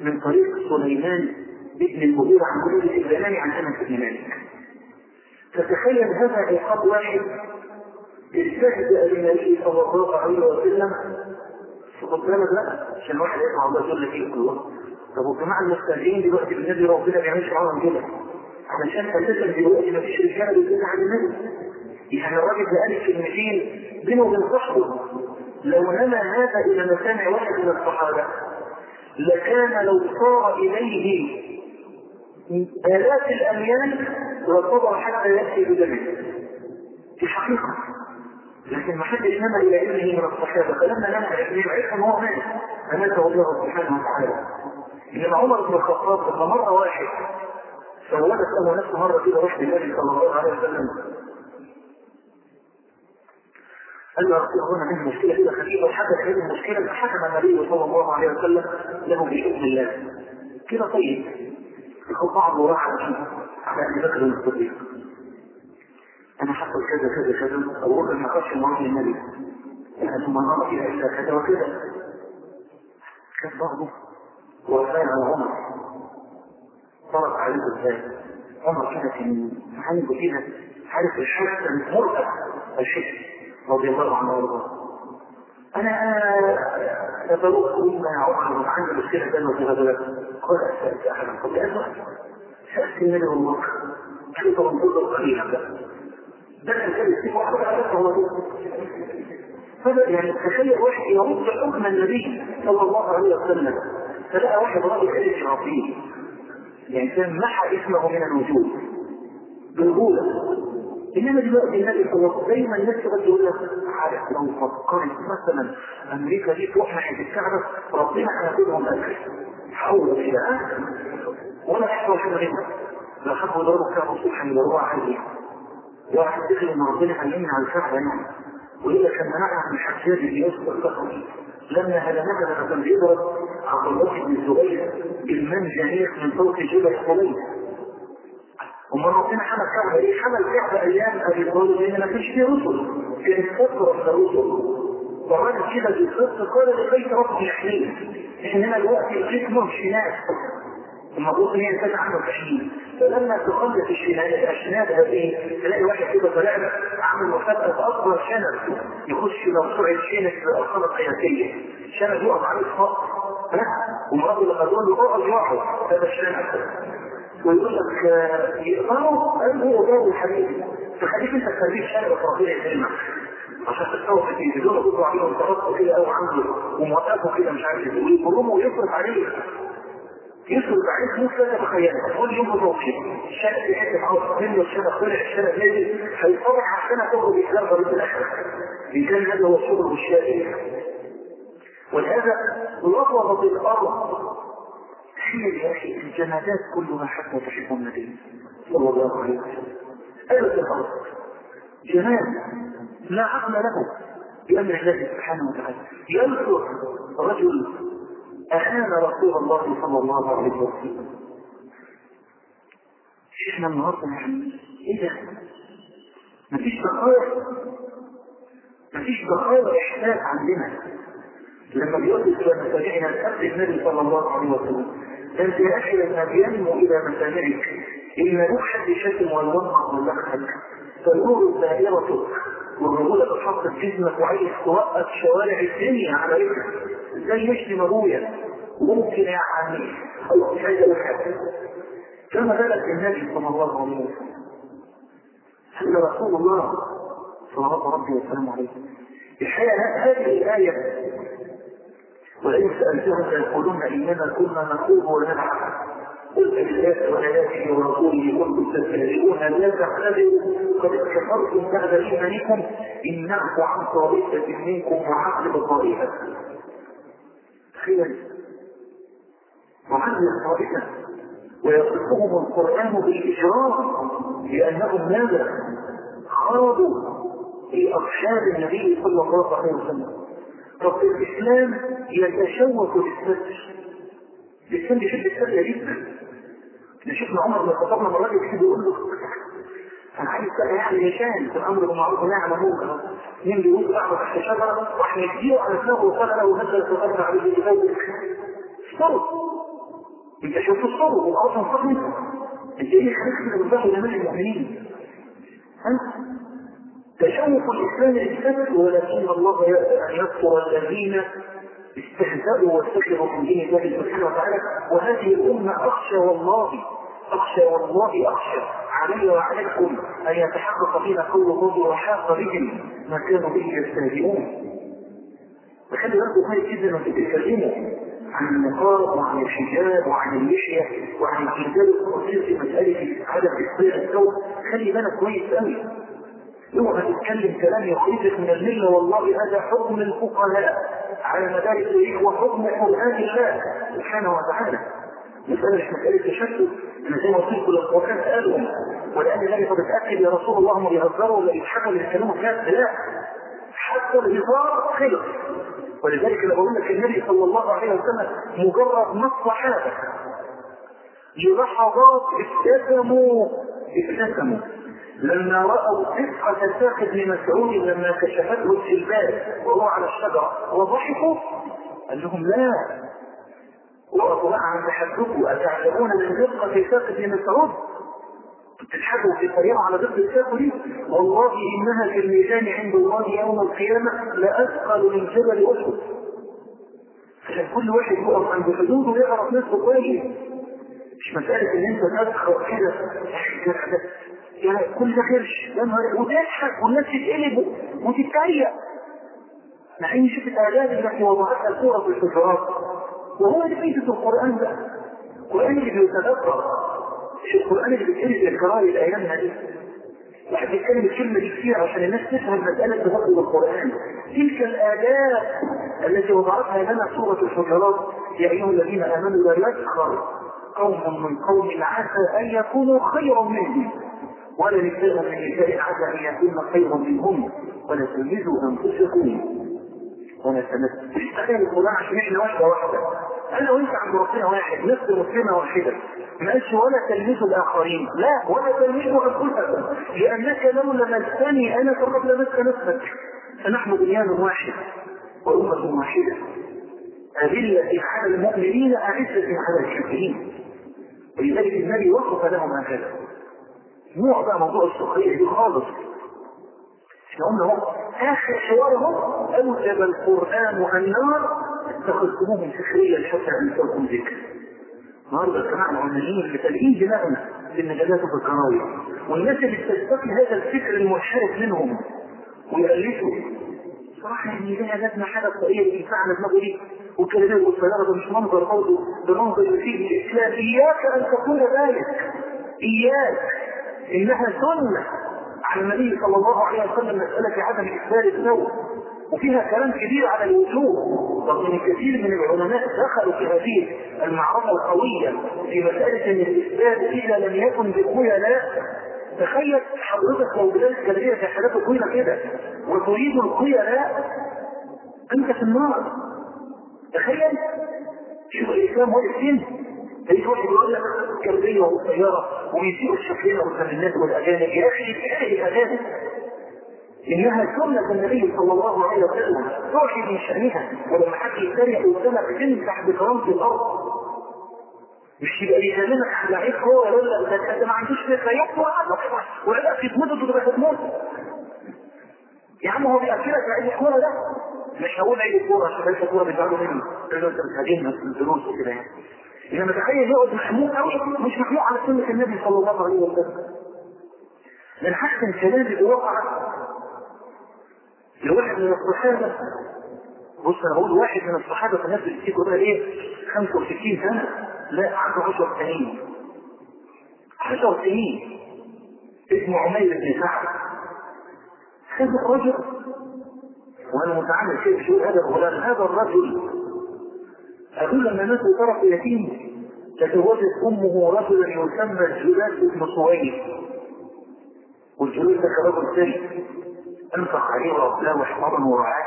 من طريق سليمان ابن المغيرة عن جلد الإبراني عن أنس بن مالك. فتخيل هذا عقاب واحد استهزأ بالنبي صلى الله عليه وسلم. بالك لا عشان واحد يسمع الله يقول لك إيه الله طب والجماعه المستهزئين دلوقتي بالنبي ربنا ما بيعملش معاهم كده؟ علشان أساسا دلوقتي ما فيش رجاله بتقول عن النبي. يعني الراجل ده قال كلمتين بينه وبين صاحبه. لو نما هذا إلى مسامع واحد من الصحابة لكان لو صار إليه آلاف الأميال لصبر حتى يأتي بدمه. دي حقيقة. لكن ما حدش نمى إلى علمه من الصحابة. فلما نمى يعرف أن هو مات. فماته الله سبحانه وتعالى. إنما عمر بن الخطاب لما مرة واحد سولت أنا نفسه مرة كده رحت النبي صلى الله عليه وسلم. قال له رسول الله عندي مشكلة كده خفيفة وحدث هذه المشكلة فحكم النبي صلى الله عليه وسلم له بإذن الله. كده طيب. يكون بعض وراح على أبي بكر الصديق أنا حصل كذا كذا كذا. أو بكر ما خدش مرض النبي. ثم نرى إلى كذا وكذا. كان بعضه وفاء على عمر. طلب عليه إزاي؟ عمر كده كان عنده كده عارف الشرطة المرأة الشيخ رضي الله عنه وارضاه. أنا أنا بروح أقول ما عمر عندي مشكلة ده كذا قال اسالت احدا قلت اسال سالت النبي والله كيف انظر قليلا ده كان يسيب واحد على هذا يعني تخيل واحد يرد حكم النبي صلى الله عليه وسلم. فلقى واحد راجل كده عظيم يعني كان محى اسمه من الوجود. بالغولة. إنما دلوقتي النبي صلى الله عليه وسلم دايما الناس تقعد تقول لك عارف لو فكرت مثلا أمريكا دي تروح ناحية الكعبه ربنا هياخدهم اكل حول كده آه ولا يحصل حاجة منها لو حبوا يضربوا كعبه الصبح يضربوها عادي واحد دخل ان ربنا هيمنع الكعبه يعني وإذا كان منعها من الحجاج اللي يصدر الكفر لما هدمها كان بيضرب عبد الله بن الزبير بالمنجنيق من فوق جبل حليب وما ربنا حمل كعبة إيه؟ حمل كعبة أيام أبي طالب لأن ما كانش فيه رسل. كانت من الرسل. وعمل كده بالقصة قال لكيف ربي إحنا دلوقتي الحكمة شنات المفروض ان هي انسان عنده تحليل فلما تخلص الشنات الاشنات إيه؟ تلاقي واحد كده طلع عامل مسابقه اكبر شنب. يخش موسوعه شنب الارقام القياسيه شنب يقف عليه الخط. ومراته اللي خدوه له أقعد يقعد هذا الشنب ويقول لك يقطعوا قال هو جاوب حبيبي فخليك أنت تخليك شنب ربنا يكرمك عشان تستوعب في دول يقولوا عليهم ترقوا كده أو عنده وموقفه كده مش عارف إيه. ويكرمه ويصرف عليه. يصرف عليه فلوس لا تتخيلها كل يوم بتوصيل الشارع في حتة عاوز منه الشارع؟ طلع الشارع؟ نازل هيطلع عشان تخرج الاسلام الآخر. ان كان هذا هو الشغل الشائع ولهذا لفظت الأرض هي يا أخي. الجمادات كلها حتى تحب النبي. صلى الله عليه وسلم. إيه الأرض جماد لا عقل له بامر الله سبحانه وتعالى يذكر رجل أهان رسول الله صلى الله عليه وسلم. إحنا النهارده يعني إيه ده؟ مفيش بقايا مفيش بقايا إحساس عندنا. لما بيقول إلى مسامعنا قبل النبي صلى الله عليه وسلم أنت يا أخي لما بينمو إلى مسامعك. إن ملوك حد شتم ولا نقص ولا دخلك فالنور دائرتك والرجولة تحط في جسمك وعايز توقف شوارع الدنيا على رجلك إزاي يشتم ابويا ممكن يا عمي. خلاص مش عايز أقول حاجة. كما ذلك النبي صلى الله عليه وسلم. حتى رسول الله صلوات ربي وسلامه عليه. الحقيقة هذه الآية وإن سألتهم ليقولون إننا كنا نخوض ونلعب قل بالله وآياته ورسوله كنتم تستهزئون لا تعتذروا قد كفرتم بعد إيمانكم إن نعفو عن طائفة منكم وعقب طائفة تخيل وعقب طائفة ويصفهم القرآن بالإجرام لأنهم ماذا؟ خاضوا في أقشار النبي صلى الله عليه وسلم. طب الإسلام يتشوق للستر الإسلام بيحب الستر جدا. شفنا عمر بن الخطاب لما الراجل كده بيقول له أنا عايز بقى يعني هشام في الأمر بالمعروف والنهي عن المنكر مين بيقول قاعدة تحت شجرة؟ وإحنا نديه على دماغه وقال له هذا الخطاب عليه بجوز صرف أنت شفت الصرف والارض انصفني أنت إيه خليك كده بالظبط لمال المؤمنين؟ ها تشوق الإسلام للستر ولكن الله يأتي أن يذكر الذين استهزأوا واستكبروا من دين الله سبحانه وتعالى. وهذه الأمة أخشى والله أخشى والله أخشى علي وعليكم أن يتحقق فينا قول الله وحاق بهم ما كانوا به يستهزئون. وخلي بالكم خير جدا لما تتكلموا عن النقاب وعن الحجاب وعن اللحية وعن الجلدان التفاصيل في مسألة عدم تسبيح الثوب؟ خلي بالك كويس قوي اوعى تتكلم كلام يخرجك من الملة والله هذا حكم الفقهاء. على مدار التاريخ وحكم قرآن الله سبحانه وتعالى. مش مسألة تشتت أنا زي ما قلت لكم القرآن قالوا ولأن ذلك بتأكد يا رسول الله هم بيهزروا ولا بيضحكوا بيتكلموا كلام لا حتى الهزار خلق ولذلك بقول لك النبي صلى الله عليه وسلم مجرد ما الصحابة للحظات ابتسموا ابتسموا لما رأوا رفقة ساق بن مسعود لما كشفته الجلباب وهو على الشجرة وضحكوا قال لهم لا. بقى عن تحدثوا أتعلمون من رفقة ساق بن مسعود؟ تضحكوا في طريقة على ضد دي والله إنها في الميزان عند الله يوم القيامة لأثقل من جبل أحد. عشان كل واحد يقف عند حدوده ويعرف نفسه كويس. مش مسألة إن أنت تدخل كده. يعني كل خرش. يا نهار وتضحك والناس تتقلب وتتريق. مع ان شوف الاعداد التي وضعتها الكورة في الحجرات. وهو ده فايده القرآن ده. القرآن اللي بيتدبر مش القرآن اللي بيتقري الجرايد ايامها دي. واحد بيتكلم الكلمة دي كتير عشان الناس تفهم مسألة تدبر القرآن. تلك الآداب التي وضعتها لنا سورة الحجرات. يا أيها الذين آمنوا لا يسخر قوم من قوم عسى أن يكونوا خيرا منهم. ولا نساء من نساء عسى ان يكون خيرا منهم ولا أنفسكم. ولا تمسوا تخيل القران عشان إحنا واحدة. واحدة أنا وانت عند ربنا واحد نفس مسلمه واحدة ما قالش ولا تلمسوا الآخرين؟ لا ولا تلمسوا انفسكم لأنك لو لمستني أنا فقد لمست نفسك. فنحن بنيان واحد وأمة واحدة. أذلة على المؤمنين أعزة على الكافرين. ولذلك النبي وصف لهم هكذا. نوع بقى موضوع السخرية دي خالص. إحنا قلنا هو آخر حوار أهو أوجب القرآن النار اتخذتموهم سخريا حتى أنساكم ذكر. النهارده الجماعة العلمانيين اللي تلقين دماغنا في النجدات وفي الجرايد والناس اللي بتستقي هذا الفكر المنحرف منهم ويألفوا صراحة يعني ده جاتنا حاجة طريقة اللي ينفعنا دماغه دي والكلمات والسيارة ده مش منظر برضه ده منظر يفيد الإسلام إياك أن تكون ذلك. إياك. إنها سنة عن النبي صلى الله عليه وسلم مسألة عدم إسبال الثوب وفيها كلام كبير على الوجوب رغم كثير من العلماء دخلوا في هذه المعركة القوية في مسألة إن الإسبال إذا لم يكن بالخيلاء تخيل حضرتك لو بلاد في حاجات طويلة كده وتريد الخيلاء أنت في النار. تخيل شوف الإسلام واقف فين؟ تلاقي واحد يقول لك جلبية وسيارة ويسيء شكلنا قدام الناس والأجانب يا أخي إيه الأجانب إنها سنة النبي صلى الله عليه وسلم تعشي من شأنها ولما حد يتريق قدامك تمسح بكرامة الأرض. مش يبقى بيكلمك عن لعيب كوره يقول لك ده أنت ما عندوش فكرة يقوى ولا تتمدد وتبقى تتموت. يا عم هو بيأكلك لعيب الكوره ده؟ مش هقول لعيب الكوره عشان لعيب الكوره بيزعلوا مني أنت بتهاجمنا في الدروس وكده يعني. انما تخيل يقعد محمود قوي مش محمود على سنة النبي صلى الله عليه وسلم. من حسن كلام وقع لواحد من الصحابة. بص أنا بقول واحد من الصحابة في الناس اللي ده إيه؟ 65 سنة لا عنده 10 سنين. 10 سنين. اسمه عمير بن سعد. هذا الرجل وأنا متعامل كيف شو هذا الغلام هذا الرجل أقول لما مات طرف يتيم تزوجت أمه رجلا يسمى الجلال بن صويب والجلال ده كرجل سري انفق عليه ورباه وحفظه ورعاة.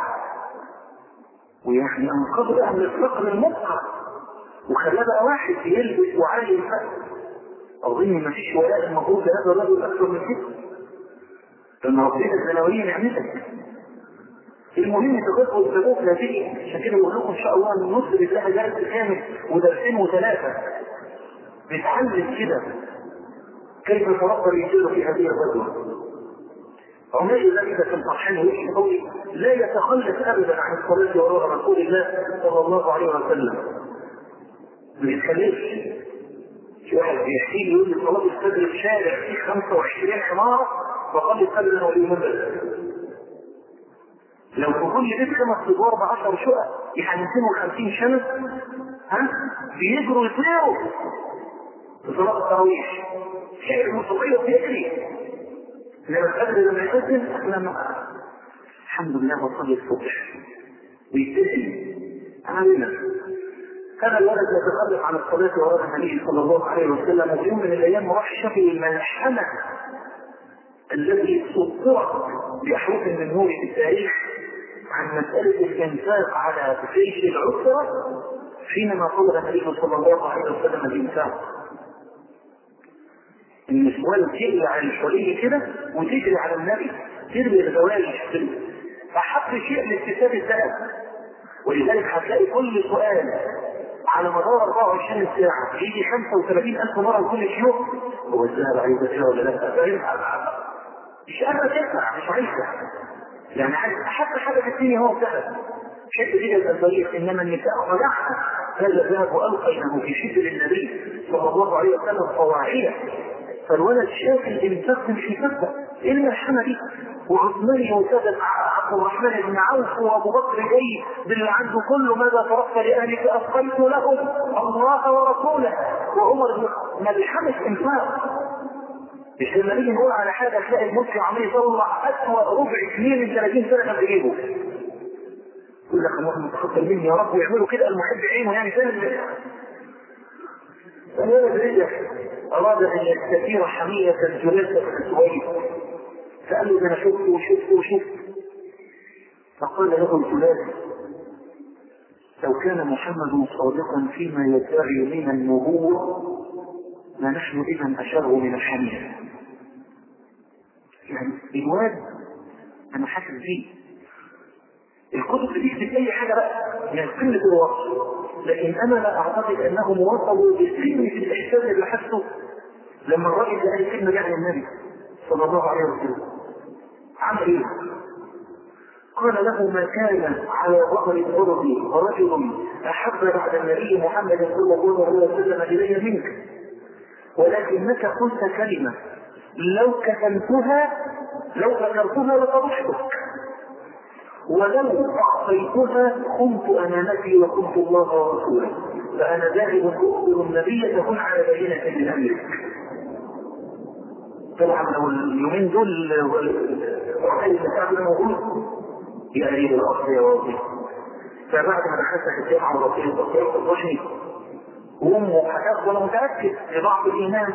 ويعني انقذ من الفقر المطلق وخلاه بقى واحد يلبس وعالي الفقر. أظن ما فيش ولاء المفروض لهذا الرجل أكثر من كده. لأن ربنا الزناويه نعمتك المهم الزبوك لا تيجي عشان كده بقول لكم إن شاء الله من نص بتلاقي درس كامل ودرسين وثلاثة. بتعلم كده كيف تربى الإنسان في هذه الغزوة. عمال ذلك كان فرحان ويحيى قوي لا يتخلف ابدا عن الصلاة وراء رسول الله صلى الله عليه وسلم. ما يتخلفش في واحد بيحكي لي يقول لي صلاه الفجر في شارع فيه 25 عماره وقد يصلي واليوم لو في كل بيت خمس ادوار ب 10 شقق يعني 250 شمس ها؟ بيجروا يطيروا. في صلاة التراويح شيء المصلية بيجري. لما الفجر لما يأذن إحنا الحمد لله وصلي الصبح ويبتدي. عاملنا كان الولد يتخلف عن الصلاة وراء النبي صلى الله عليه وسلم في يوم من الأيام راح شاف الملحمة التي سطرت بأحرف من نور في التاريخ. عن مسألة الإنفاق على جيش العسرة حينما قدر النبي صلى الله عليه وسلم الإنفاق النسوان تجري على الحرية كده وتجري على النبي ترمي الغوايش أحب شيء لاكتساب الذهب. ولذلك هتلاقي كل سؤال على مدار 24 ساعة يجي 35 ألف مرة كل يوم هو الذهب عايز فيها ولا لا؟ مش قادرة تدفع مش عايزة يعني حاجة في الدنيا هو الذهب. شد دي الأنبياء إنما النساء خلعنا هذا الذهب وألقيناه في شبر النبي صلى الله عليه وسلم قواعده. فالولد شاف الانفاق يكفى إيه المرحمه دي وعثمان يوسد عبد الرحمن بن عوف وأبو بكر جاي باللي عنده كله ماذا تركت لأهلك؟ اثقلت لهم الله ورسوله. وعمر بن ملحمه إنفاق. مش لما نيجي نقول على حاجة تلاقي المسلم عمال يطلع اسوء ربع جنيه من 30 سنة كان بيجيبه يقول لك اللهم تقبل مني يا رب ويعملوا كده المحب عينه يعني فاهم فالولد رجع أراد أن يستثير حمية جلسة السويد. فقال له ده أنا شفت وشفت وشفت. فقال له الجلاس لو كان محمد صادقا فيما يدعي من النبوة ما نحن إذا أشر من الحمية. يعني الواد أنا حاسس بيه. الكتب بتكتب أي حاجة بقى من قلة الوصف لكن أنا لا أعتقد انهم وصلوا في الإحساس اللي حسه لما الراجل قال كلمه يعني النبي صلى الله عليه وسلم. عمل إيه؟ قال له ما كان على ظهر الأرض رجل أحب بعد النبي محمد صلى الله عليه وسلم إلي منك ولكنك قلت كلمة. لو كتمتها لو ذكرتها لفضحتك ولو أعطيتها خنت أمانتي وكنت الله ورسوله. فأنا ذاهب أخبر النبي تكون على بينة من أمرك. طبعا لو اليومين دول وحي المساعد موجود يا قريب الأخ يا واضح فبعد ما دخلت في الجامعة الرسول الدكتور الرشدي وأمه حكاك وأنا متأكد لبعض الإيمان.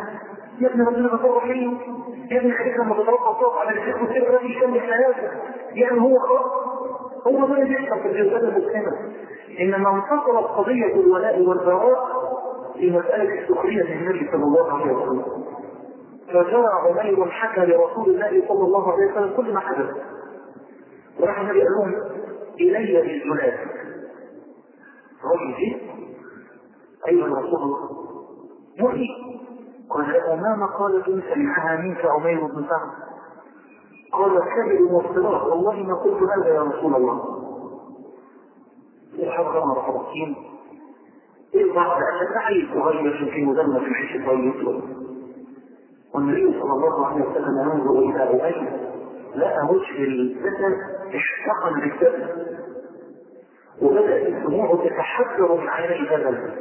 يا ابني ربنا غفور رحيم يا ابني خليك لما تتوقع الصوت على الشيخ والسير الذي يكمل حياته يعني هو خلاص. هو ده اللي بيحصل في الجلسات المسلمة إنما انفصلت قضية الولاء والبراء في مسألة السخرية من النبي صلى الله عليه وسلم. فجرى عمير حكى لرسول الله صلى الله عليه وسلم كل ما حدث. وراح النبي قال لهم إلي بالجلاد رجل جه أيها رسول قال ما مقالة سمعها منك عمير بن سعد. قال كذب وافتراء والله ما قلت هذا يا رسول الله. الحرب غمر فلسطين إيه بعض السعي صغير في مدمر في عيش الطريق والنبي صلى الله عليه وسلم ينظر إلى ابي لقى وجه الفتى اشتقل بالدم وبدات الدموع تتحجر من عيني هذا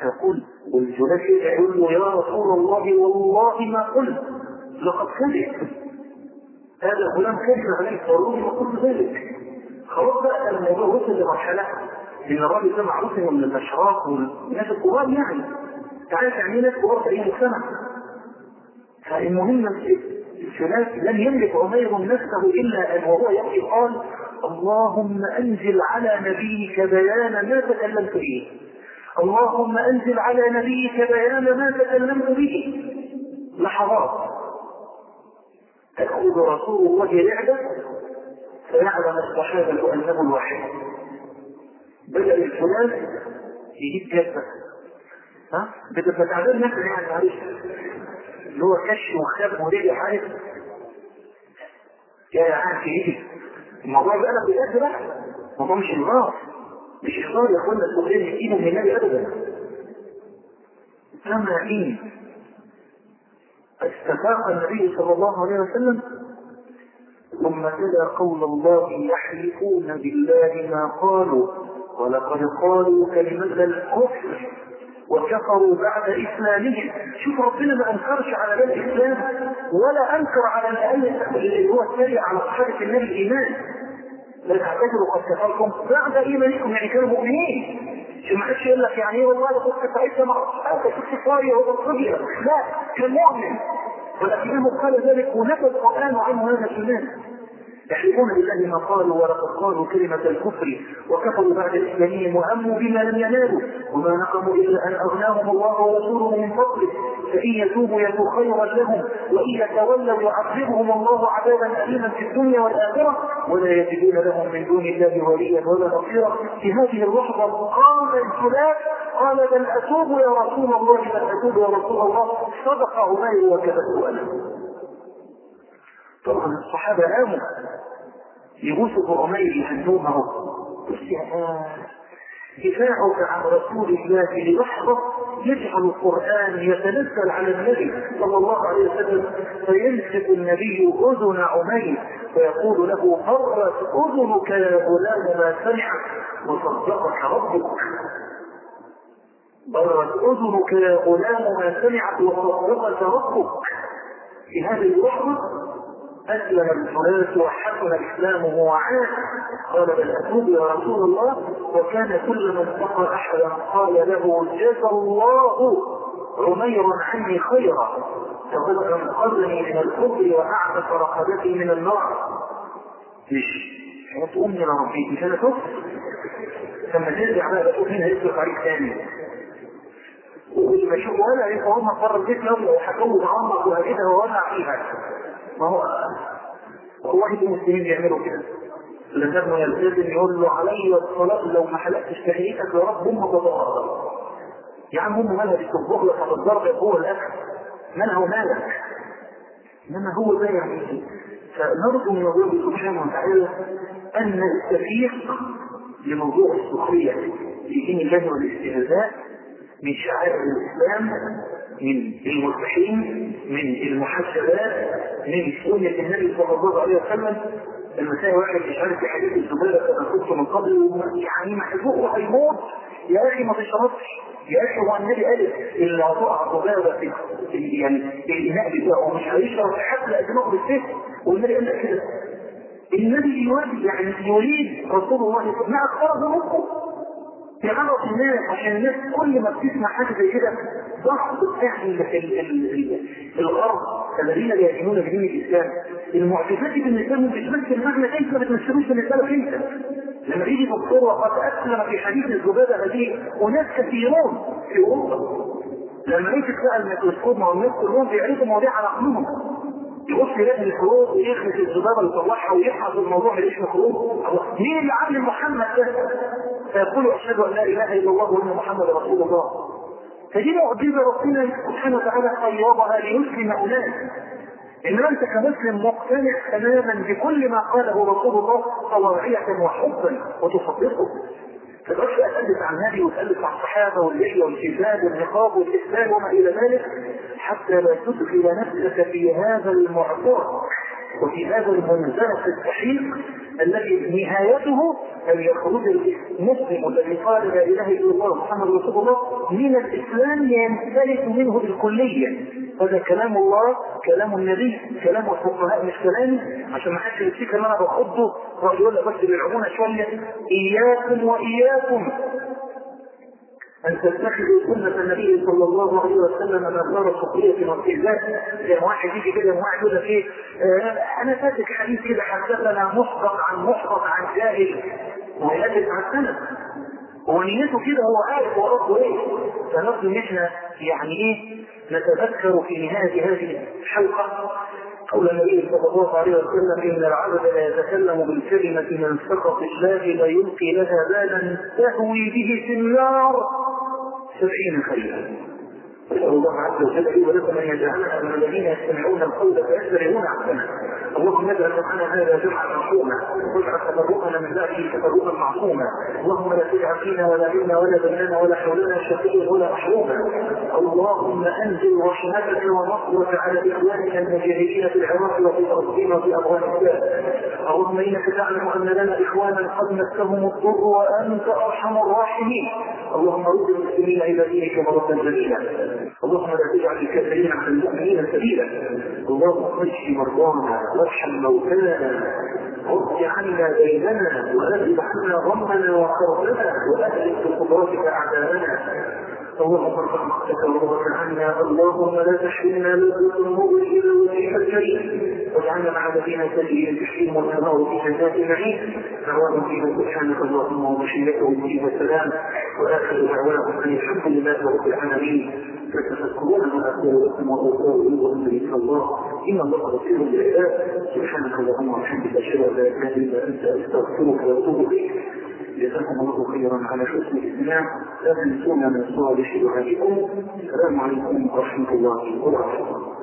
فيقول والجلسي يقول له يا رسول الله والله ما قلت. لقد كذب هذا فلان كذب عليك؟ والله ما ذلك. خلاص بقى الموضوع وصل لمرحلة إن الراجل ده معروف من الأشراف والناس الكبار يعني. تعرف يعني ناس كبار في أي مجتمع. فالمهم الثلاث لم يملك عمير نفسه إلا أن وهو يبكي قال اللهم أنزل على نبيك بيان ما تكلمت به اللهم انزل على نبيك بيان ما تكلمت به. لحظات. تأخذ رسول الله لعبة فيعلم الصحابة أنه الواحد بدأ الفلان يجيب جثة ها؟ بتبقى تعبير نفسي يعني معلش اللي هو كش وخاب ورجع عارف يا عارف يجي الموضوع بقى بجد بقى. الموضوع مش هزار مش هزار يا أخوانا الكبرين يجيبوا من النبي ابدا كما ان استفاق النبي صلى الله عليه وسلم ثم تلا قول الله يحلفون بالله ما قالوا ولقد قالوا كلمة الكفر وكفروا بعد إسلامهم. شوف ربنا ما أنكرش على الإسلام ولا أنكر على الآية اللي هو التالي على صحابة النبي الإيمان. لا تعتذروا قد كفرتم بعد إيمانكم يعني كانوا مؤمنين. ما حدش يقول لك يعني إيه والله لقد كفرت مع أصحابك كنت صاري وبطرية لا كان مؤمن. ولكنه قال ذلك ونفى القرآن عنه هذا الإيمان. يحلفون بالله ما قالوا ولقد قالوا كلمة الكفر وكفروا بعد إسلامهم وهموا بما لم ينالوا وما نقموا إلا أن أغناهم الله ورسوله من فضله. فإن يتوبوا يكون خيرا لهم وإن يتولوا يعذبهم الله عذابا أليما في الدنيا والآخرة. ولا يجدون لهم من دون الله وليا ولا نصيرا. في هذه اللحظة قام الجلاد قال بل أتوب يا رسول الله بل أتوب يا رسول الله. صدق عمير وكذبوا أنا طبعا الصحابة قاموا يبوسوا عمير يهنوه بص يا دفاعك عن رسول الله للحظة يجعل القرآن يتنزل على النبي صلى الله عليه وسلم فيمسك النبي أذن عمير ويقول له مرت أذنك يا غلام ما سمعت وصدقك ربك. مرت أذنك يا غلام ما سمعت وصدقك ربك. في هذه اللحظة أسلم الثلاث وحسن إسلامه وعاش قال بل أتوب يا رسول الله. وكان كل من سقى أحدا قال له جزى الله عمير عني خيرا. فهو أنقذني من الكفر وأعتق رقبتي من النار. مش حياة أمي ربي. مش أنا كفر لما ترجع بقى بشوف مين هيسلك عليك تاني. واللي بشوف ولا يبقى هم بره البيت يلا وهجوز عمك وهجيبها وولع فيها. ما هو والله في مسلمين بيعملوا كده. لما يلتزم يقول له علي الصلاة لو ما حلقتش تحيتك يا رب هم تتغرب يا عم هم مالها بتطبخ لك هتتضرب هو الأكل. مالها ومالك إنما هو ده يعني فنرجو من الله سبحانه وتعالى أن نستفيق لموضوع السخرية في دين الله والاستهزاء من شعائر الإسلام من المصلحين من المحسبات من سنة النبي صلى الله عليه وسلم. تلاقي واحد مش عارف في حديث الزبيرة كما كنت من قبل. يعني محزوق وهيموت يا أخي ما تشربش. يا أخي هو النبي قال اللي هتقع ذبابه في يعني الإناء بتاعه. مش هيشرب حتى اجنبه بالسيف. والنبي قال لك كده. النبي يريد يعني يريد رسول الله ما أكثر ذنوبكم تعرف الناس عشان الناس كل ما بتسمع حاجة زي كده ضغط بتاع الغرب الذين يؤمنون بدين الإسلام؟ المعجزات دي بالنسبة لهم مش بس المعنى أنت ما بتمثلوش بالنسبة لك أنت. لما يجي دكتور وقد أسلم في حديث الذبابه هذه اناس كثيرون في أوروبا لما يمسك بقى الميكروسكوب مع الناس كلهم بيعرفوا مواضيع على عقلهم. يقص يلاقي الخروج ويخلص الذبابه يطلعها ويحفظ الموضوع من اسم خروج مين اللي عامل محمد ده؟ فيقول أشهد أن لا إله إلا الله وأن محمد رسول الله. فدي معجزه ربنا سبحانه وتعالى قيضها ليسلم اناس انما أنت كمسلم مقتنع تماما بكل ما قاله رسول الله طواعية وحبا وتصدقه تقدرش تألف عن النبي وتألف عن الصحابة واللحية والكتاب والنقاب والإسلام وما إلى ذلك حتى لا تدخل نفسك في هذا المعترض وفي هذا المنزلق السحيق الذي نهايته أن يخرج المسلم الذي قال لا إله إلا الله محمد رسول الله من الإسلام ينفلت منه بالكلية. هذا كلام الله كلام النبي كلام الفقهاء مش كلامي عشان ما حدش يفتكر إن أنا بخضه ويقول لك بس بيلعبونا شوية. إياكم وإياكم. أن تتخذوا سنة النبي صلى الله عليه وسلم مقدار السخرية والإزاء زي واحد يجي كده واحد يقول لك إيه آه أنا فاتك حديث كده حدثنا محبط عن محبط عن جاهل. ويألف عن سنة. ونيته كده هو عارف هو ربه إيه؟ فنرجو إن إحنا يعني إيه نتذكر في نهاية هذه الحلقة قول النبي صلى الله عليه وسلم إن العبد لا يتكلم بالكلمة من سخط الله لا يلقي لها بالا تهوي به في النار. سبعين خيرا نسال الله عز وجل ولكم ان يجعلنا من الذين يستمعون القول فيتبعون احسنه اللهم اجعل جمعنا هذا جمعا مرحوما واجعل تفرقنا من بعده تفرقا معصوما. اللهم لا تجعل فينا ولا منا ولا بيننا ولا حولنا شقيا ولا محروما. اللهم انزل رحمتك ونصرك على اخواننا المجاهدين في العراق وفي فلسطين وفي أفغانستان. اللهم إنك تعلم أن لنا إخوانا قد مسهم الضر وأنت أرحم الراحمين. اللهم رد المسلمين إلى دينك مردا جميلا اللهم لا تجعل الكافرين على المؤمنين سبيلا. اللهم اشف مرضانا وارحم موتانا. رد عنا ديننا واذهب عنا غمنا وكربنا واهلك بقدرتك أعداءنا. اللهم ارفع مقتك وارضك عنا. اللهم لا تحرمنا من الذنوب الا وجهك الكريم واجعلنا مع الذين تجري التسليم والنهار في جنات النعيم. دعواهم فيها سبحانك اللهم وبشرك ومجيب السلام. وآخر دعواهم أن الحمد لله رب العالمين. فتذكرون ما أقول لكم واقول لكم الله ان الله غفور بالعباد سبحانك اللهم وبحمدك اشهد ان لا اله الا انت استغفرك واتوب اليك جزاكم الله خيرا على حسن الاستماع لا تنسونا من صالح دعائكم السلام عليكم ورحمه الله وبركاته